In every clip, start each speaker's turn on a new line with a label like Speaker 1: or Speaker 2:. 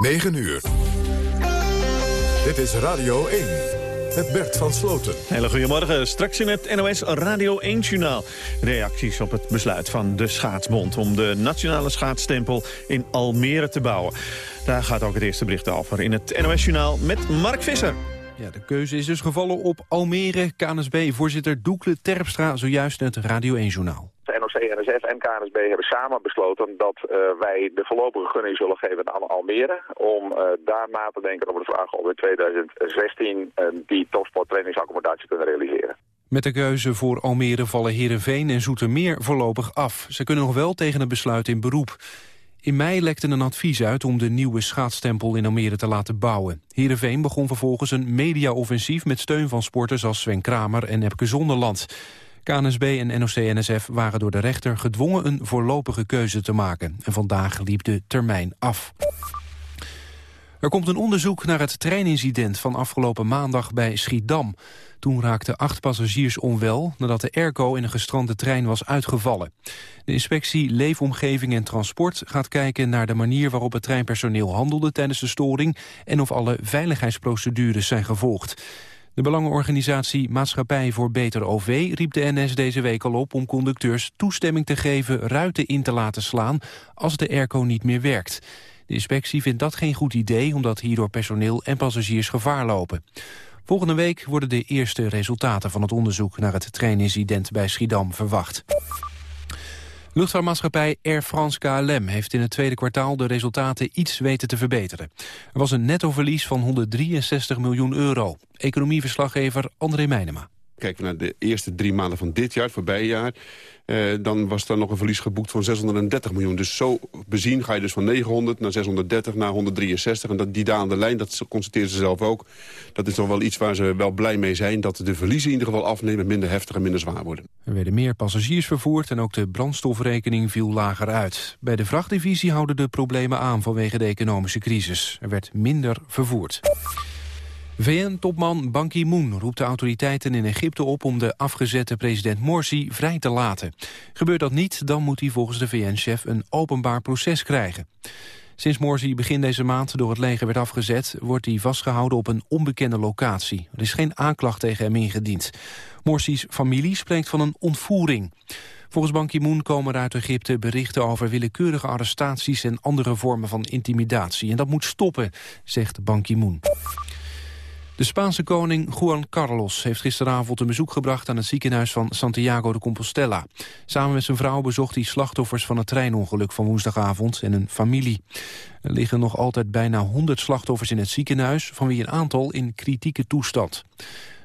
Speaker 1: 9 uur. Dit is Radio 1. Met Bert van Sloten.
Speaker 2: Hele goedemorgen. Straks in het NOS Radio 1-journaal. Reacties op het besluit van de Schaatsbond... om de nationale schaatsstempel in Almere te bouwen. Daar gaat ook het eerste bericht over in het NOS-journaal met Mark Visser.
Speaker 3: Ja, de keuze is dus gevallen op Almere. KNSB-voorzitter Doekle Terpstra zojuist het Radio 1-journaal.
Speaker 4: NOC, en KNSB hebben samen besloten dat uh, wij de voorlopige gunning zullen geven aan Almere. Om uh, daar na te denken over de vraag of in 2016 uh, die topsporttrainingsaccommodatie kunnen realiseren.
Speaker 3: Met de keuze voor Almere vallen Heerenveen en Zoetermeer voorlopig af. Ze kunnen nog wel tegen het besluit in beroep. In mei lekte een advies uit om de nieuwe schaatstempel in Almere te laten bouwen. Heerenveen begon vervolgens een mediaoffensief met steun van sporters als Sven Kramer en Epke Zonderland. KNSB en NOC-NSF waren door de rechter gedwongen een voorlopige keuze te maken. En vandaag liep de termijn af. Er komt een onderzoek naar het treinincident van afgelopen maandag bij Schiedam. Toen raakten acht passagiers onwel nadat de airco in een gestrande trein was uitgevallen. De inspectie Leefomgeving en Transport gaat kijken naar de manier waarop het treinpersoneel handelde tijdens de storing en of alle veiligheidsprocedures zijn gevolgd. De belangenorganisatie Maatschappij voor Beter OV riep de NS deze week al op om conducteurs toestemming te geven ruiten in te laten slaan als de airco niet meer werkt. De inspectie vindt dat geen goed idee omdat hierdoor personeel en passagiers gevaar lopen. Volgende week worden de eerste resultaten van het onderzoek naar het treinincident bij Schiedam verwacht. Luchtvaartmaatschappij Air France KLM heeft in het tweede kwartaal de resultaten iets weten te verbeteren. Er was een nettoverlies van 163 miljoen euro. Economieverslaggever André Meijnema.
Speaker 5: Kijken naar de eerste drie maanden van dit jaar, het voorbije jaar... Uh, dan was er nog een verlies geboekt van 630 miljoen. Dus zo bezien ga je dus van 900 naar 630 naar 163. En dat, die dalende lijn, dat constateren ze zelf ook. Dat is toch wel iets waar ze wel blij mee zijn. Dat de verliezen in ieder geval afnemen, minder heftig en minder zwaar worden.
Speaker 3: Er werden meer passagiers vervoerd en ook de brandstofrekening viel lager uit. Bij de vrachtdivisie houden de problemen aan vanwege de economische crisis. Er werd minder vervoerd. VN-topman Ban Ki-moon roept de autoriteiten in Egypte op om de afgezette president Morsi vrij te laten. Gebeurt dat niet, dan moet hij volgens de VN-chef een openbaar proces krijgen. Sinds Morsi begin deze maand door het leger werd afgezet... wordt hij vastgehouden op een onbekende locatie. Er is geen aanklacht tegen hem ingediend. Morsi's familie spreekt van een ontvoering. Volgens Ban Ki-moon komen er uit Egypte berichten over willekeurige arrestaties... en andere vormen van intimidatie. En dat moet stoppen, zegt Ban Ki-moon. De Spaanse koning Juan Carlos heeft gisteravond een bezoek gebracht aan het ziekenhuis van Santiago de Compostela. Samen met zijn vrouw bezocht hij slachtoffers van het treinongeluk van woensdagavond en een familie. Er liggen nog altijd bijna 100 slachtoffers in het ziekenhuis, van wie een aantal in kritieke toestand.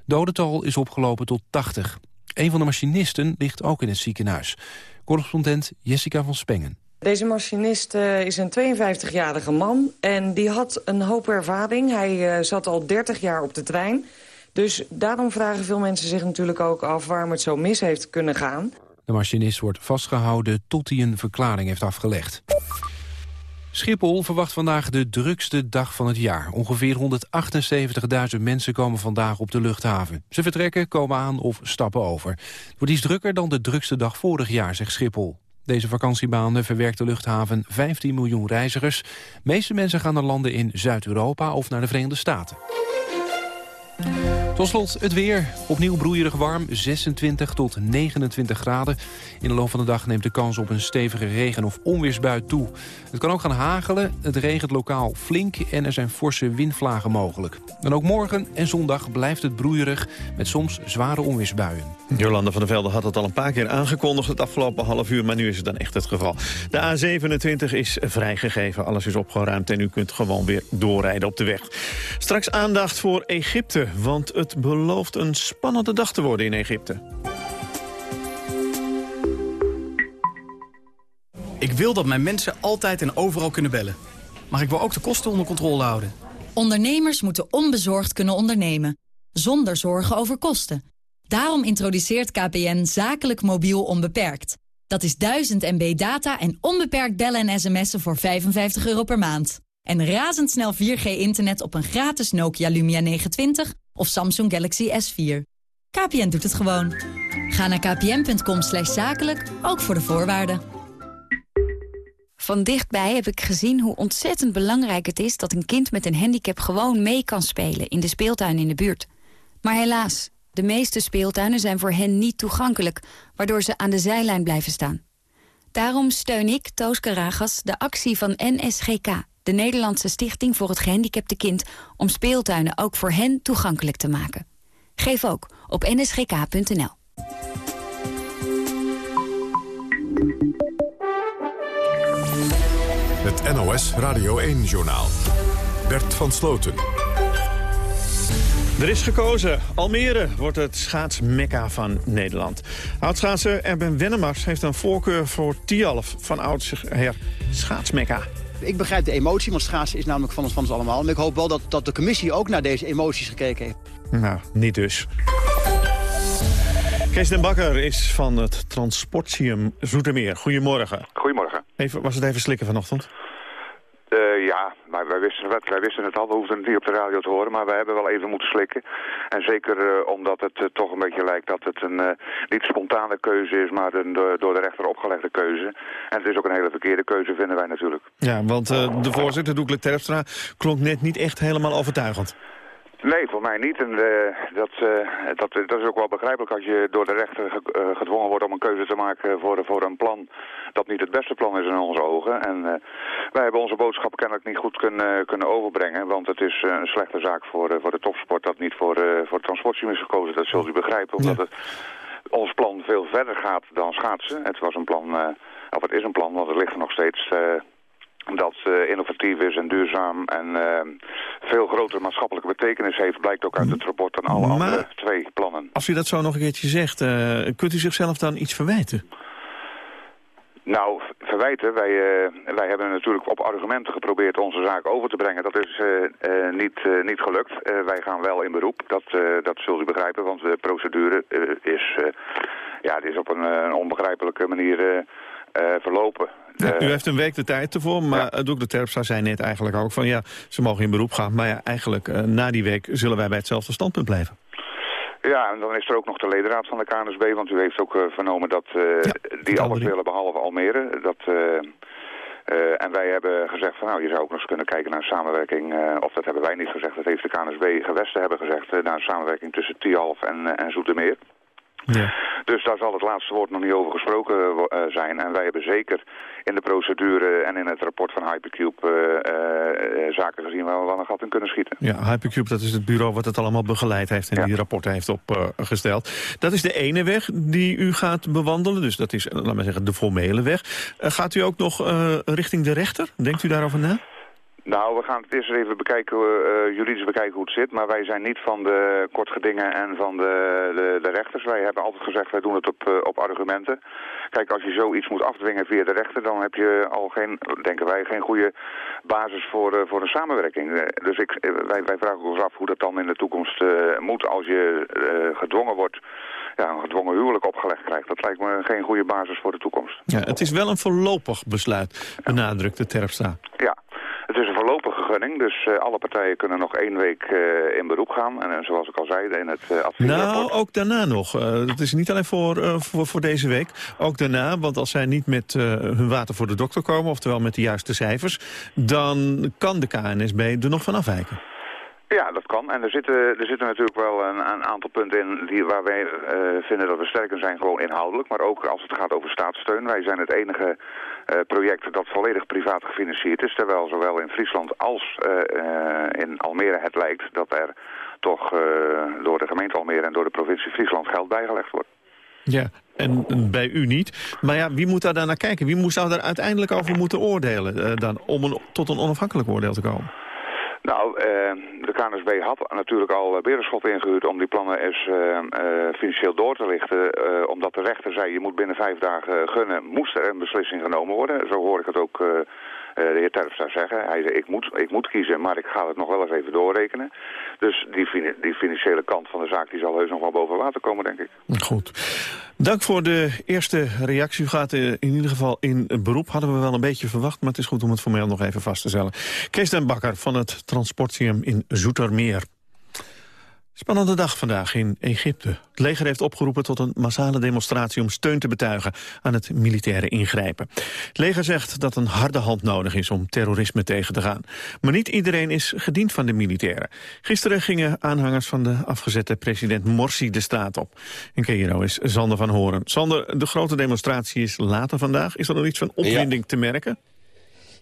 Speaker 3: Dodental is opgelopen tot 80. Een van de machinisten ligt ook in het ziekenhuis. Correspondent Jessica van Spengen.
Speaker 6: Deze machinist uh, is een 52-jarige man en die had een hoop ervaring. Hij uh, zat al 30 jaar op de trein. Dus daarom vragen veel mensen zich natuurlijk ook af waarom het zo mis heeft kunnen gaan.
Speaker 3: De machinist wordt vastgehouden tot hij een verklaring heeft afgelegd. Schiphol verwacht vandaag de drukste dag van het jaar. Ongeveer 178.000 mensen komen vandaag op de luchthaven. Ze vertrekken, komen aan of stappen over. Het wordt iets drukker dan de drukste dag vorig jaar, zegt Schiphol. Deze vakantiebanen verwerkt de luchthaven 15 miljoen reizigers. De meeste mensen gaan naar landen in Zuid-Europa of naar de Verenigde Staten. Tot slot het weer. Opnieuw broeierig warm, 26 tot 29 graden. In de loop van de dag neemt de kans op een stevige regen- of onweersbui toe. Het kan ook gaan hagelen, het regent lokaal flink... en er zijn forse windvlagen mogelijk. En ook morgen en zondag blijft het broeierig... met soms zware onweersbuien.
Speaker 2: Jolanda van der Velde had het al een paar keer aangekondigd... het afgelopen half uur, maar nu is het dan echt het geval. De A27 is vrijgegeven, alles is opgeruimd... en u kunt gewoon weer doorrijden op de weg. Straks aandacht voor Egypte, want het belooft een spannende dag te worden in Egypte.
Speaker 7: Ik wil dat mijn mensen altijd en overal kunnen bellen. Maar ik wil ook de kosten onder controle houden.
Speaker 8: Ondernemers moeten onbezorgd kunnen ondernemen. Zonder zorgen over kosten. Daarom introduceert KPN zakelijk mobiel onbeperkt. Dat is 1000 MB data en onbeperkt bellen en sms'en voor 55 euro per maand. En razendsnel 4G-internet op een gratis Nokia Lumia 920 of Samsung Galaxy S4. KPN doet het gewoon. Ga naar kpn.com zakelijk, ook voor de voorwaarden.
Speaker 9: Van dichtbij heb ik gezien hoe ontzettend belangrijk het is... dat een kind met een handicap gewoon mee kan spelen in de speeltuin in de buurt. Maar helaas, de meeste speeltuinen zijn voor hen niet toegankelijk... waardoor ze aan de zijlijn blijven staan. Daarom steun ik, Toos Karagas, de actie van NSGK... de Nederlandse Stichting voor het Gehandicapte Kind... om speeltuinen ook voor hen toegankelijk te maken. Geef ook op nsgk.nl.
Speaker 1: Het NOS Radio 1-journaal. Bert van Sloten.
Speaker 2: Er is gekozen. Almere wordt het schaatsmekka van Nederland. Oudschaatser Erben Wennemars heeft een voorkeur voor Tialf van oudsher schaatsmekka.
Speaker 10: Ik begrijp de emotie, want schaatsen is namelijk van ons, van ons allemaal. En ik hoop wel dat, dat de commissie ook naar deze emoties gekeken heeft.
Speaker 2: Nou, niet dus. Kees den Bakker is van het Transportium Zoetermeer. Goedemorgen.
Speaker 11: Goedemorgen.
Speaker 2: Even, was het even slikken vanochtend?
Speaker 11: Uh, ja, maar wij wisten, het, wij wisten het al. We hoefden het niet op de radio te horen, maar wij hebben wel even moeten slikken. En zeker uh, omdat het uh, toch een beetje lijkt dat het een niet spontane keuze is, maar een door de rechter opgelegde keuze. En het is ook een hele verkeerde keuze, vinden wij natuurlijk.
Speaker 2: Ja, want de voorzitter, Doekle Terpstra, klonk net niet echt helemaal overtuigend.
Speaker 11: Nee, voor mij niet. En uh, dat, uh, dat, dat is ook wel begrijpelijk als je door de rechter ge uh, gedwongen wordt om een keuze te maken voor, voor een plan dat niet het beste plan is in onze ogen. En wij hebben onze boodschap kennelijk niet goed kunnen, kunnen overbrengen, want het is een slechte zaak voor, voor de topsport dat niet voor, voor het transportteam is gekozen. Dat zult u begrijpen, omdat ja. het, ons plan veel verder gaat dan schaatsen. Het was een plan, of het is een plan, want het ligt er nog steeds dat uh, innovatief is en duurzaam en uh, veel grotere maatschappelijke betekenis heeft, blijkt ook uit het rapport dan alle maar, andere twee plannen.
Speaker 2: Als u dat zo nog een keertje zegt, uh, kunt u zichzelf dan iets verwijten?
Speaker 11: Nou, verwijten, wij, wij hebben natuurlijk op argumenten geprobeerd onze zaak over te brengen. Dat is niet, niet gelukt. wij gaan wel in beroep, dat, dat zult u begrijpen, want de procedure is, ja, is op een, een onbegrijpelijke manier verlopen.
Speaker 2: Ja, u heeft een week de tijd ervoor, maar ja. De Terpstra zei net eigenlijk ook van ja, ze mogen in beroep gaan. Maar ja, eigenlijk uh, na die week zullen wij bij hetzelfde standpunt blijven.
Speaker 11: Ja, en dan is er ook nog de ledenraad van de KNSB, want u heeft ook uh, vernomen dat uh, ja, die alles willen behalve Almere. Dat, en wij hebben gezegd van nou, je zou ook nog eens kunnen kijken naar een samenwerking, of dat hebben wij niet gezegd, dat heeft de KNSB gewesten hebben gezegd, naar een samenwerking tussen Tialf en, en Zoetermeer. Ja. Dus daar zal het laatste woord nog niet over gesproken uh, zijn. En wij hebben zeker in de procedure en in het rapport van Hypercube uh, uh, zaken gezien waar we wel een gat in kunnen schieten.
Speaker 2: Ja, Hypercube dat is het bureau wat het allemaal begeleid heeft en ja. die rapporten heeft opgesteld. dat is de ene weg die u gaat bewandelen, dus dat is, laat maar zeggen, de formele weg. gaat u ook nog richting de rechter? Denkt u daarover na?
Speaker 11: Nou, we gaan het eerst even bekijken, uh, juridisch bekijken hoe het zit. Maar wij zijn niet van de kortgedingen en van de, de, de rechters. Wij hebben altijd gezegd, wij doen het op, uh, op argumenten. Kijk, als je zoiets moet afdwingen via de rechter... dan heb je al geen, denken wij, geen goede basis voor, uh, voor een samenwerking. dus ik, wij, wij vragen ons af hoe dat dan in de toekomst moet als je gedwongen wordt ja, een gedwongen huwelijk opgelegd krijgt. Dat lijkt me geen goede basis voor de toekomst.
Speaker 2: Ja, het is wel een voorlopig besluit, benadrukt de Terpstra.
Speaker 11: Ja, dus uh, alle partijen kunnen nog één week uh, in beroep gaan. En uh, zoals ik al zei, in het adviesrapport...
Speaker 2: Nou, ook daarna nog. Het is niet alleen voor, voor, voor, deze week. Ook daarna, want als zij niet met hun water voor de dokter komen... oftewel met de juiste cijfers... dan kan de KNSB er nog van afwijken.
Speaker 11: Ja, dat kan. En er zitten, er zitten natuurlijk wel een, een aantal punten in die, waar wij uh, vinden dat we sterker zijn, gewoon inhoudelijk. Maar ook als het gaat over staatssteun. Wij zijn het enige uh, project dat volledig privaat gefinancierd is. Terwijl zowel in Friesland als uh, in Almere het lijkt dat er toch door de gemeente Almere en door de provincie Friesland geld bijgelegd wordt.
Speaker 2: Ja, en bij u niet. Maar ja, wie moet daar dan naar kijken? Wie zou daar uiteindelijk over moeten oordelen dan, om een, tot een onafhankelijk oordeel te komen?
Speaker 11: Nou, uh, de KNSB had natuurlijk al Berenschot ingehuurd om die plannen eens uh, financieel door te lichten. omdat de rechter zei, je moet binnen vijf dagen gunnen, moest er een beslissing genomen worden. Zo hoor ik het ook de heer Terpstra zeggen. Hij zei, ik moet, ik moet kiezen, maar ik ga het nog wel eens even doorrekenen. Dus die, die financiële kant van de zaak die zal heus nog wel boven water komen, denk ik.
Speaker 2: Goed. Dank voor de eerste reactie. U gaat in ieder geval in beroep. Hadden we wel een beetje verwacht, maar het is goed om het formeel nog even vast te stellen. Kees den Bakker van het Transportium in Zoetermeer. Spannende dag vandaag in Egypte. Het leger heeft opgeroepen tot een massale demonstratie om steun te betuigen aan het militaire ingrijpen. Het leger zegt dat een harde hand nodig is om terrorisme tegen te gaan. Maar niet iedereen is gediend van de militairen. Gisteren gingen aanhangers van de afgezette president Morsi de straat op. In Cairo is Sander van Horen. Sander, de grote demonstratie is later vandaag. Is er nog iets van opwinding te merken?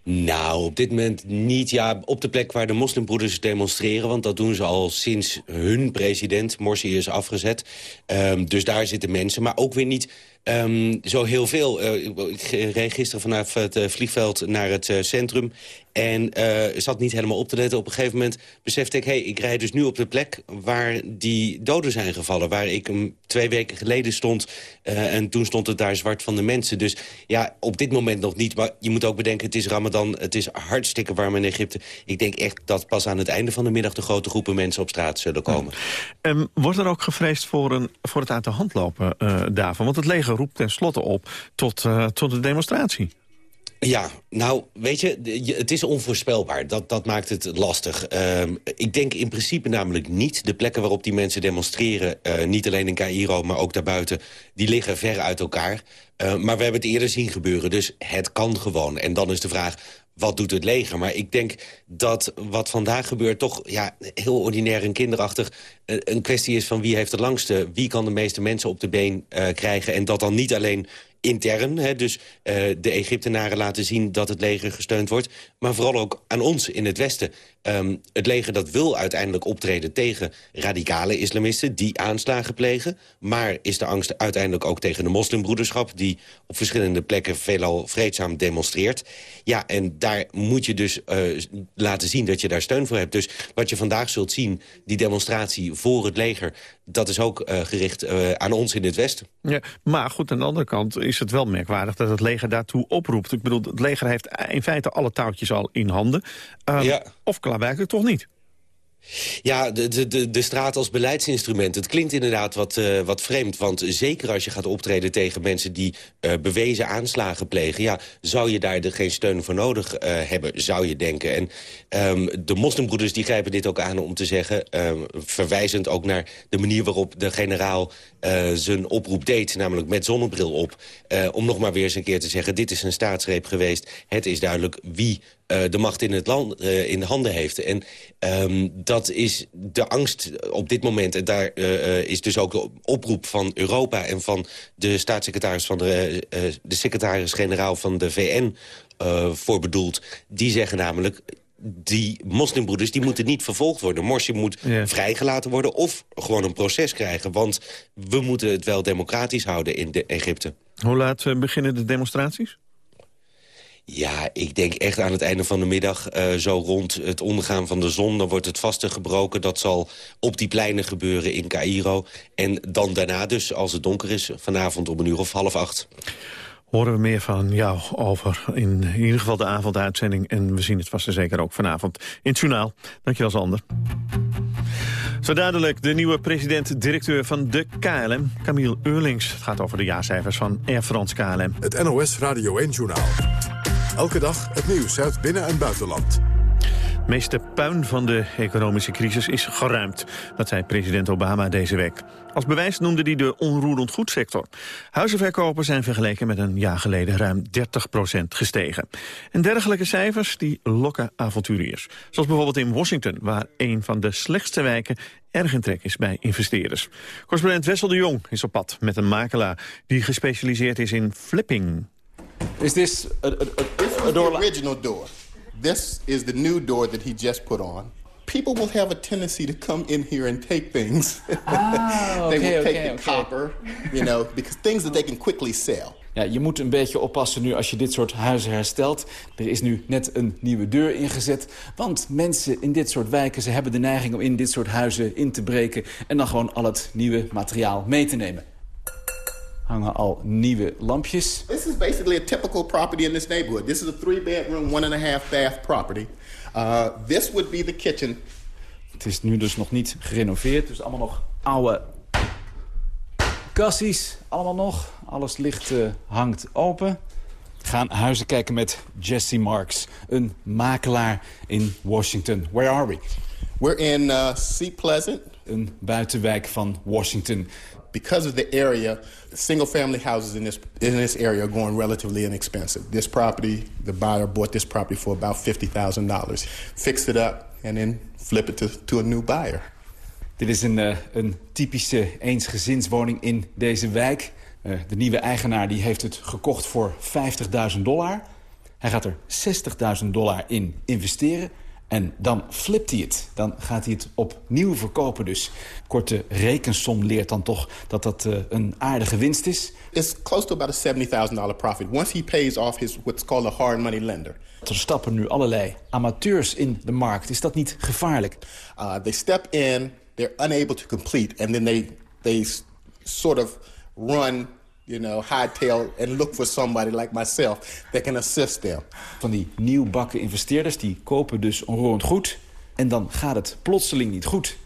Speaker 12: Nou, op dit moment niet. Ja, op de plek waar de moslimbroeders demonstreren... want dat doen ze al sinds hun president Morsi is afgezet. Um, dus daar zitten mensen, maar ook weer niet Um, zo heel veel. Uh, ik reed gisteren vanaf het uh, vliegveld naar het uh, centrum. En zat niet helemaal op te letten. Op een gegeven moment besefte ik... hey, ik rijd dus nu op de plek waar die doden zijn gevallen. Waar ik twee weken geleden stond. en toen stond het daar zwart van de mensen. Dus ja, op dit moment nog niet. Maar je moet ook bedenken, het is Ramadan. Het is hartstikke warm in Egypte. Ik denk echt dat pas aan het einde van de middag... de grote groepen mensen op straat zullen komen.
Speaker 2: Um, wordt er ook gevreesd voor, een, voor het uit de hand lopen daarvan? Want het leger roept tenslotte op tot, uh, tot de demonstratie.
Speaker 12: Ja, nou, weet je, het is onvoorspelbaar. Dat, dat maakt het lastig. Uh, ik denk in principe namelijk niet. De plekken waarop die mensen demonstreren... Uh, niet alleen in Cairo, maar ook daarbuiten... die liggen ver uit elkaar. Uh, maar we hebben het eerder zien gebeuren, dus het kan gewoon. En dan is de vraag, wat doet het leger? Maar ik denk dat wat vandaag gebeurt toch ja, heel ordinair en kinderachtig... een kwestie is van wie heeft de langste... wie kan de meeste mensen op de been uh, krijgen... en dat dan niet alleen intern. Hè, dus uh, de Egyptenaren laten zien dat het leger gesteund wordt. Maar vooral ook aan ons in het Westen. Um, het leger dat wil uiteindelijk optreden tegen radicale islamisten... die aanslagen plegen. Maar is de angst uiteindelijk ook tegen de moslimbroederschap... die op verschillende plekken veelal vreedzaam demonstreert. Ja, en daar moet je dus uh, laten zien dat je daar steun voor hebt. Dus wat je vandaag zult zien, die demonstratie voor het leger... dat is ook uh, gericht uh, aan ons in het Westen.
Speaker 2: Ja, maar goed, aan de andere kant is het wel merkwaardig... dat het leger daartoe oproept. Ik bedoel, het leger heeft in feite alle touwtjes al in handen. Um, ja. Of klaarblijkelijk toch niet?
Speaker 12: Ja, de, de, de straat als beleidsinstrument. Het klinkt inderdaad wat, uh, wat vreemd. Want zeker als je gaat optreden tegen mensen die uh, bewezen aanslagen plegen... ja, zou je daar geen steun voor nodig uh, hebben, zou je denken. En um, de moslimbroeders die grijpen dit ook aan om te zeggen... Um, verwijzend ook naar de manier waarop de generaal zijn oproep deed... namelijk met zonnebril op. om nog maar weer eens een keer te zeggen... dit is een staatsgreep geweest. Het is duidelijk wie de macht in, het land, uh, in de handen heeft. En um, dat is de angst op dit moment. En daar uh, is dus ook de oproep van Europa... en van de staatssecretaris van de, de secretaris-generaal van de VN voor bedoeld. Die zeggen namelijk die moslimbroeders die moeten niet vervolgd worden. Morsi moet ja. vrijgelaten worden of gewoon een proces krijgen. Want we moeten het wel democratisch houden in de Egypte.
Speaker 2: Hoe laat beginnen de demonstraties?
Speaker 12: Ja, ik denk echt aan het einde van de middag, uh, zo rond het ondergaan van de zon... dan wordt het vaste gebroken. Dat zal op die pleinen gebeuren in Cairo. En dan daarna dus, als het donker is, vanavond om een uur of half acht.
Speaker 2: Horen we meer van jou over in, ieder geval de avonduitzending. En we zien het vast en zeker ook vanavond in het journaal. Dankjewel, Sander. Zo dadelijk de nieuwe president-directeur van de KLM, Camille Eurlings. Het gaat over de jaarcijfers van Air France KLM.
Speaker 1: Het NOS Radio 1-journaal. Elke dag het nieuws uit binnen- en buitenland.
Speaker 2: Het meeste puin van de economische crisis is geruimd. Dat zei president Obama deze week. Als bewijs noemde hij de onroerend goedsector. Huizenverkopen zijn vergeleken met een jaar geleden ruim 30% gestegen. En dergelijke cijfers die lokken avonturiers. Zoals bijvoorbeeld in Washington, waar een van de slechtste wijken erg in trek is bij investeerders. Correspondent Wessel de Jong is op pad met een makelaar die gespecialiseerd is in flipping.
Speaker 13: Is this a, a, a, a door? The original door. This is the new door that he just put on. People will have a tendency to come in here and take things.
Speaker 14: Ah,
Speaker 13: they
Speaker 14: okay,
Speaker 13: will take
Speaker 14: okay,
Speaker 13: the
Speaker 14: okay.
Speaker 13: copper, you know, because things that they can quickly sell.
Speaker 14: Ja, je moet een beetje oppassen nu als je dit soort huizen herstelt. Er is nu net een nieuwe deur ingezet. Want mensen in dit soort wijken ze hebben de neiging om in dit soort huizen in te breken... en dan gewoon al het nieuwe materiaal mee te nemen hangen al nieuwe lampjes.
Speaker 13: This is basically a typical property in this neighborhood. This is a three-bedroom, one and a half bath property. Uh, this would be the kitchen.
Speaker 14: Het is nu dus nog niet gerenoveerd, dus allemaal nog oude kassies. Allemaal nog. Alles licht uh, hangt open. We gaan huizen kijken met Jesse Marks, een makelaar in Washington. Where are we?
Speaker 13: We're in uh, Sea Pleasant,
Speaker 14: een buitenwijk van Washington.
Speaker 13: Because of the area, single-family houses in this, in this area are going relatively inexpensive. This property, the buyer bought this property for about $50,000. Fixed it up and then flip it to, a new buyer.
Speaker 14: Dit is een, uh, een typische eensgezinswoning in deze wijk. Uh, de nieuwe eigenaar die heeft het gekocht voor 50.000 dollar. Hij gaat er 60.000 dollar in investeren. En dan flipt hij het. Dan gaat hij het opnieuw verkopen dus. Korte rekensom leert dan toch dat dat uh, een aardige winst is.
Speaker 13: It's close to about a $70,000 profit. Once he pays off his what's called a hard money lender.
Speaker 14: Er stappen nu allerlei amateurs in de markt. Is dat niet gevaarlijk?
Speaker 13: Uh, they step in, they're unable to complete. And then they, they sort of run you know, hightail and look for somebody like myself that can assist them.
Speaker 14: Van die nieuwbakken investeerders, die kopen dus onroerend goed... en dan gaat het plotseling niet goed.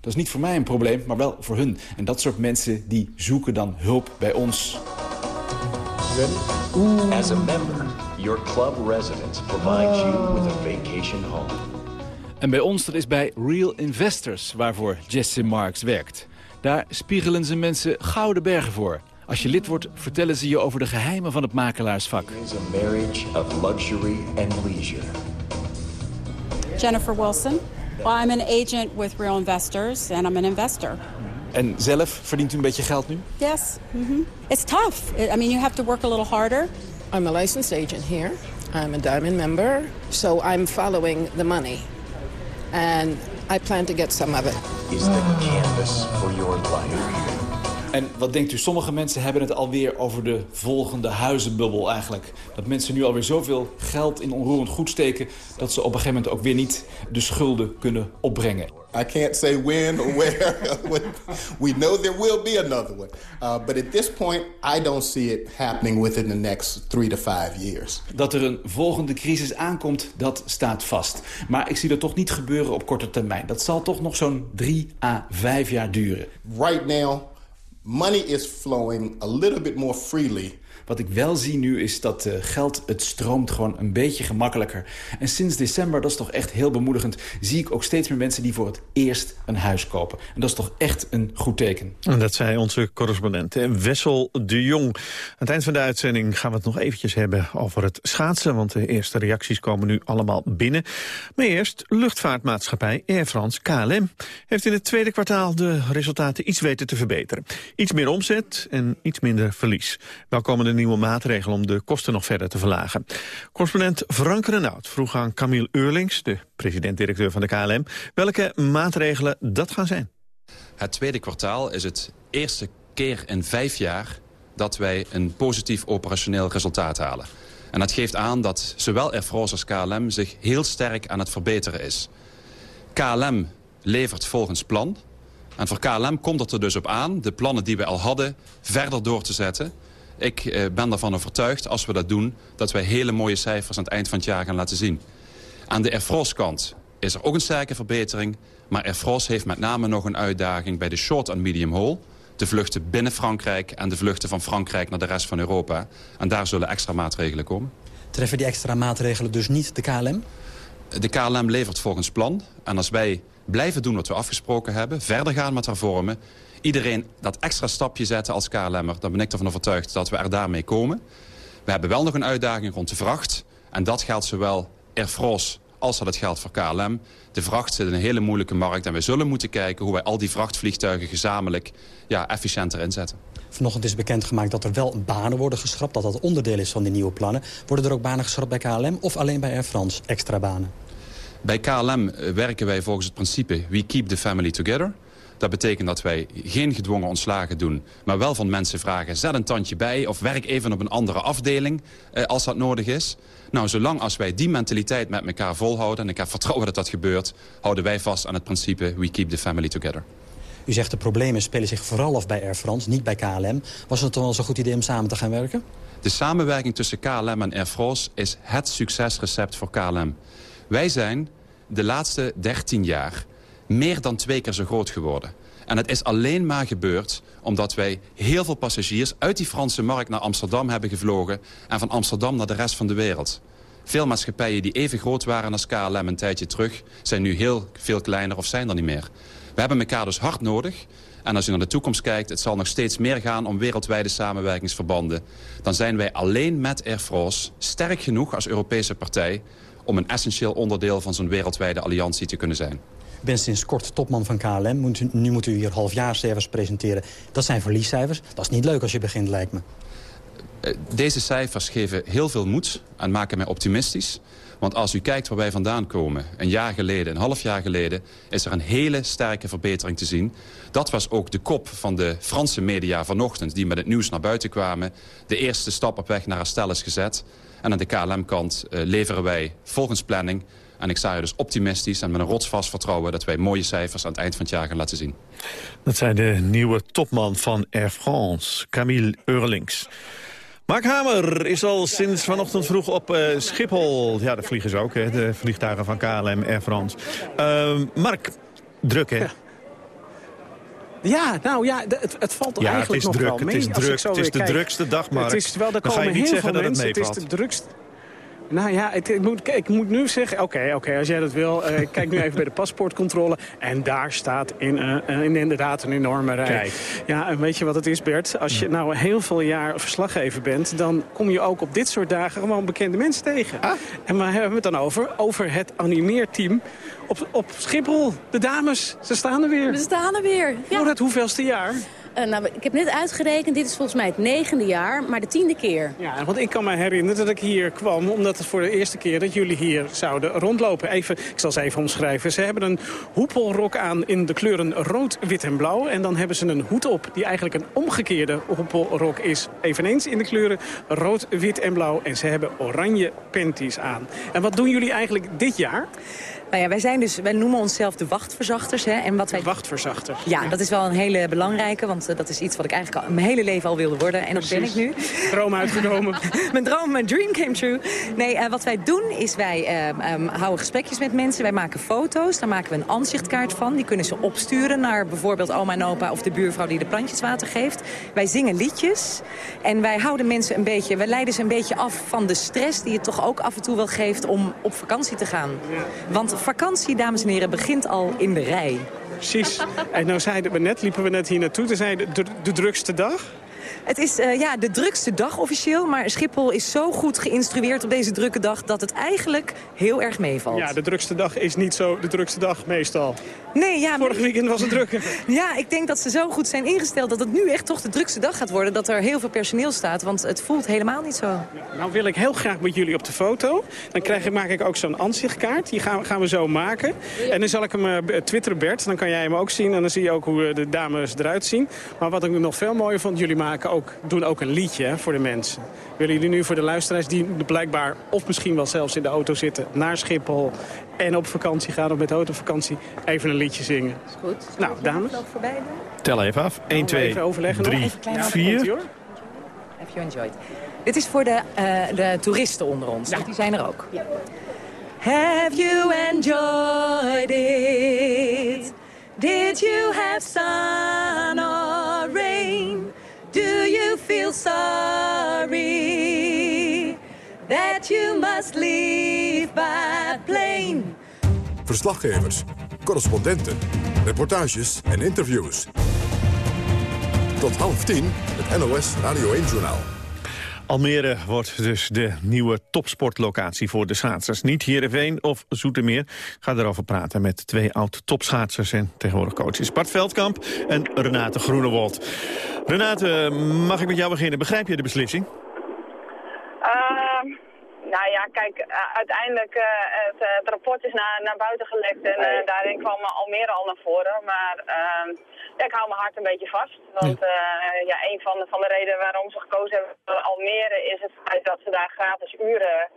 Speaker 14: Dat is niet voor mij een probleem, maar wel voor hun. En dat soort mensen die zoeken dan hulp bij ons.
Speaker 15: As a member, your club residence provides you with a vacation home.
Speaker 14: En bij ons, dat is bij Real Investors, waarvoor Jesse Marks werkt. Daar spiegelen ze mensen gouden bergen voor. Als je lid wordt, vertellen ze je over de geheimen van het makelaarsvak.
Speaker 15: It's a marriage of luxury and leisure.
Speaker 16: Jennifer Wilson. Well, I'm an agent with Real Investors and I'm an investor.
Speaker 14: En zelf verdient u een beetje geld nu?
Speaker 16: Yes. Mm -hmm. It's tough. I mean, you have to work a little harder.
Speaker 17: I'm a licensed agent here. I'm a diamond member, so I'm following the money. And I plan to get some of it.
Speaker 15: Is the canvas for your life.
Speaker 14: En wat denkt u, sommige mensen hebben het alweer over de volgende huizenbubbel eigenlijk. Dat mensen nu alweer zoveel geld in onroerend goed steken... dat ze op een gegeven moment ook weer niet de schulden kunnen opbrengen.
Speaker 13: I can't say when or where. We know there will be another one. Uh, but at this point, I don't see it happening within the next three to five years.
Speaker 14: Dat er een volgende crisis aankomt, dat staat vast. Maar ik zie dat toch niet gebeuren op korte termijn. Dat zal toch nog zo'n drie à vijf jaar duren.
Speaker 13: Right now, money is flowing a little bit more freely.
Speaker 14: Wat ik wel zie nu is dat uh, geld, het stroomt gewoon een beetje gemakkelijker. En sinds december, dat is toch echt heel bemoedigend... zie ik ook steeds meer mensen die voor het eerst een huis kopen. En dat is toch echt een goed teken.
Speaker 2: En dat zei onze correspondent Wessel de Jong. Aan het eind van de uitzending gaan we het nog eventjes hebben over het schaatsen... want de eerste reacties komen nu allemaal binnen. Maar eerst, luchtvaartmaatschappij Air France KLM... heeft in het tweede kwartaal de resultaten iets weten te verbeteren. Iets meer omzet en iets minder verlies. Welkom de nieuwe maatregelen om de kosten nog verder te verlagen. Correspondent Frank Renaud vroeg aan Camille Eurlings, de president-directeur van de KLM, welke maatregelen dat gaan zijn.
Speaker 18: Het tweede kwartaal is het eerste keer in vijf jaar dat wij een positief operationeel resultaat halen. En dat geeft aan dat zowel Air France als KLM zich heel sterk aan het verbeteren is. KLM levert volgens plan. En voor KLM komt het er dus op aan de plannen die we al hadden verder door te zetten. Ik eh, ben ervan overtuigd, als we dat doen... dat wij hele mooie cijfers aan het eind van het jaar gaan laten zien. Aan de Air France kant is er ook een sterke verbetering... maar Air France heeft met name nog een uitdaging bij de short en medium haul... de vluchten binnen Frankrijk en de vluchten van Frankrijk naar de rest van Europa. En daar zullen extra maatregelen komen.
Speaker 19: Treffen die extra maatregelen dus niet de KLM?
Speaker 18: De KLM levert volgens plan. En als wij blijven doen wat we afgesproken hebben... verder gaan met hervormen iedereen dat extra stapje zetten als KLM'er... dan ben ik ervan overtuigd dat we er daarmee komen. We hebben wel nog een uitdaging rond de vracht. En dat geldt zowel Air France als dat het geldt voor KLM. De vracht zit in een hele moeilijke markt. En we zullen moeten kijken hoe wij al die vrachtvliegtuigen gezamenlijk ja, efficiënter inzetten.
Speaker 19: Vanochtend is bekendgemaakt dat er wel banen worden geschrapt. Dat dat onderdeel is van die nieuwe plannen. Worden er ook banen geschrapt bij KLM of alleen bij Air France? Extra banen?
Speaker 18: Bij KLM werken wij volgens het principe We Keep the Family Together. Dat betekent dat wij geen gedwongen ontslagen doen... maar wel van mensen vragen, zet een tandje bij... of werk even op een andere afdeling eh, als dat nodig is. Nou, zolang als wij die mentaliteit met elkaar volhouden... en ik heb vertrouwen dat dat gebeurt... houden wij vast aan het principe We Keep the Family Together.
Speaker 19: U zegt de problemen spelen zich vooral af bij Air France, niet bij KLM. Was het dan wel zo'n goed idee om samen te gaan werken?
Speaker 18: De samenwerking tussen KLM en Air France is het succesrecept voor KLM. Wij zijn de laatste 13 jaar meer dan twee keer zo groot geworden. En het is alleen maar gebeurd omdat wij heel veel passagiers... uit die Franse markt naar Amsterdam hebben gevlogen... en van Amsterdam naar de rest van de wereld. Veel maatschappijen die even groot waren als KLM een tijdje terug... zijn nu heel veel kleiner of zijn er niet meer. We hebben elkaar dus hard nodig. En als je naar de toekomst kijkt, het zal nog steeds meer gaan om wereldwijde samenwerkingsverbanden. Dan zijn wij alleen met Air France sterk genoeg als Europese partij... om een essentieel onderdeel van zo'n wereldwijde alliantie te kunnen zijn.
Speaker 19: U bent sinds kort topman van KLM. Nu moet u hier halfjaarcijfers presenteren. Dat zijn verliescijfers. Dat is niet leuk als je begint, lijkt me.
Speaker 18: Eh, deze cijfers geven heel veel moed en maken mij optimistisch. Want als u kijkt waar wij vandaan komen, een jaar geleden, een half jaar geleden... is er een hele sterke verbetering te zien. Dat was ook de kop van de Franse media vanochtend... die met het nieuws naar buiten kwamen. De eerste stap op weg naar herstel is gezet. En aan de KLM-kant uh, leveren wij volgens planning... En ik sta er dus optimistisch en met een rotsvast vertrouwen... dat wij mooie cijfers aan het eind van het jaar gaan laten zien.
Speaker 2: Dat zei de nieuwe topman van Air France, Camille Eurlings. Mark Hamer is al sinds vanochtend vroeg op uh, Schiphol. Ja, daar vliegen ze ook, hè, de vliegtuigen van KLM, Air France. Uh, Mark, druk hè?
Speaker 20: Ja. Ja, nou ja, het, het valt
Speaker 2: ja,
Speaker 20: eigenlijk
Speaker 2: het is
Speaker 20: nog
Speaker 2: druk,
Speaker 20: wel mee.
Speaker 2: Het is, druk, het is de
Speaker 20: kijk,
Speaker 2: drukste dag, Mark.
Speaker 20: Het is wel, er
Speaker 2: Dan ga je
Speaker 20: komen
Speaker 2: niet
Speaker 20: heel
Speaker 2: zeggen
Speaker 20: veel
Speaker 2: dat het
Speaker 20: mensen. Het is
Speaker 2: meevalt.
Speaker 20: de drukste... Nou ja, het, ik, moet, ik moet nu zeggen... Oké, oké, als jij dat wil. Uh, kijk nu even bij de paspoortcontrole. En daar staat in, uh, in inderdaad een enorme rij.
Speaker 2: Kijk.
Speaker 20: Ja, en weet je wat het is, Bert? Als je nou heel veel jaar verslaggever bent... dan kom je ook op dit soort dagen gewoon bekende mensen tegen.
Speaker 2: Ah.
Speaker 20: En waar hebben we het dan over? Over het animeerteam op, op Schiphol. De dames, ze staan er weer.
Speaker 21: We staan er weer. Ja.
Speaker 20: Voor het hoeveelste jaar?
Speaker 21: Uh, nou, ik heb net uitgerekend, dit is volgens mij het negende jaar, maar de tiende keer.
Speaker 20: Ja, want ik kan me herinneren dat ik hier kwam... omdat het voor de eerste keer dat jullie hier zouden rondlopen. Even, ik zal ze even omschrijven. Ze hebben een hoepelrok aan in de kleuren rood, wit en blauw. En dan hebben ze een hoed op die eigenlijk een omgekeerde hoepelrok is. Eveneens in de kleuren rood, wit en blauw. En ze hebben oranje panties aan. En wat doen jullie eigenlijk dit jaar?
Speaker 22: Nou ja, wij, zijn dus, wij noemen onszelf de wachtverzachters. Hè, en wat wij...
Speaker 20: De wachtverzachter.
Speaker 22: Ja, dat is wel een hele belangrijke, want uh, dat is iets wat ik eigenlijk al mijn hele leven al wilde worden. En dat ben ik nu.
Speaker 20: Droom uitgekomen.
Speaker 22: mijn droom, mijn dream came true. Nee, uh, wat wij doen is wij uh, um, houden gesprekjes met mensen. Wij maken foto's, daar maken we een aanzichtkaart van. Die kunnen ze opsturen naar bijvoorbeeld oma en opa of de buurvrouw die de plantjes water geeft. Wij zingen liedjes en wij houden mensen een beetje, wij leiden ze een beetje af van de stress die het toch ook af en toe wel geeft om op vakantie te gaan.
Speaker 20: Ja.
Speaker 22: Want vakantie, dames en heren, begint al in de rij.
Speaker 20: Precies. En nou zeiden we net, liepen we net hier naartoe, toen zei de, de, de drukste dag.
Speaker 22: Het is uh, ja, de drukste dag officieel, maar Schiphol is zo goed geïnstrueerd op deze drukke dag... dat het eigenlijk heel erg meevalt.
Speaker 20: Ja, de drukste dag is niet zo de drukste dag meestal.
Speaker 22: Nee, ja...
Speaker 20: Vorig weekend was het drukker.
Speaker 22: Ja, ik denk dat ze zo goed zijn ingesteld dat het nu echt toch de drukste dag gaat worden. Dat er heel veel personeel staat, want het voelt helemaal niet zo.
Speaker 20: Nou wil ik heel graag met jullie op de foto. Dan krijg ik, maak ik ook zo'n aanzichtkaart. Die gaan, gaan we zo maken. En dan zal ik hem uh, twitteren, Bert. Dan kan jij hem ook zien en dan zie je ook hoe uh, de dames eruit zien. Maar wat ik nog veel mooier vond, jullie maken ook, doen ook een liedje hè, voor de mensen. Willen jullie nu voor de luisteraars die blijkbaar of misschien wel zelfs in de auto zitten naar Schiphol en op vakantie gaan of met autovakantie even een liedje zingen.
Speaker 22: Is goed.
Speaker 20: Nou, dames.
Speaker 2: Tel even af. 1, 2,
Speaker 20: even overleggen
Speaker 2: 3,
Speaker 20: nog.
Speaker 2: 4.
Speaker 22: Have you enjoyed? Dit is voor de, uh, de toeristen onder ons, ja. die zijn er ook. Ja. Have you enjoyed it? Did you have sun or rain? Do you feel sorry that you must leave by plane?
Speaker 1: Verslaggevers, correspondenten, reportages en interviews. Tot half tien, het NOS Radio 1-journaal.
Speaker 2: Almere wordt dus de nieuwe topsportlocatie voor de schaatsers. Niet Heerenveen of Zoetermeer. Ga erover praten met twee oud-topschaatsers en tegenwoordig coaches. Bart Veldkamp en Renate Groenewold. Renate, mag ik met jou beginnen? Begrijp je de beslissing?
Speaker 23: Uh, nou ja, kijk, uh, uiteindelijk uh, het, het, rapport is naar, naar buiten gelekt en uh, daarin kwam Almere al naar voren. Maar ehm, ja, ik hou mijn hart een beetje vast. Want ja, een van de, van de redenen waarom ze gekozen hebben voor Almere is het feit dat ze daar gratis uren,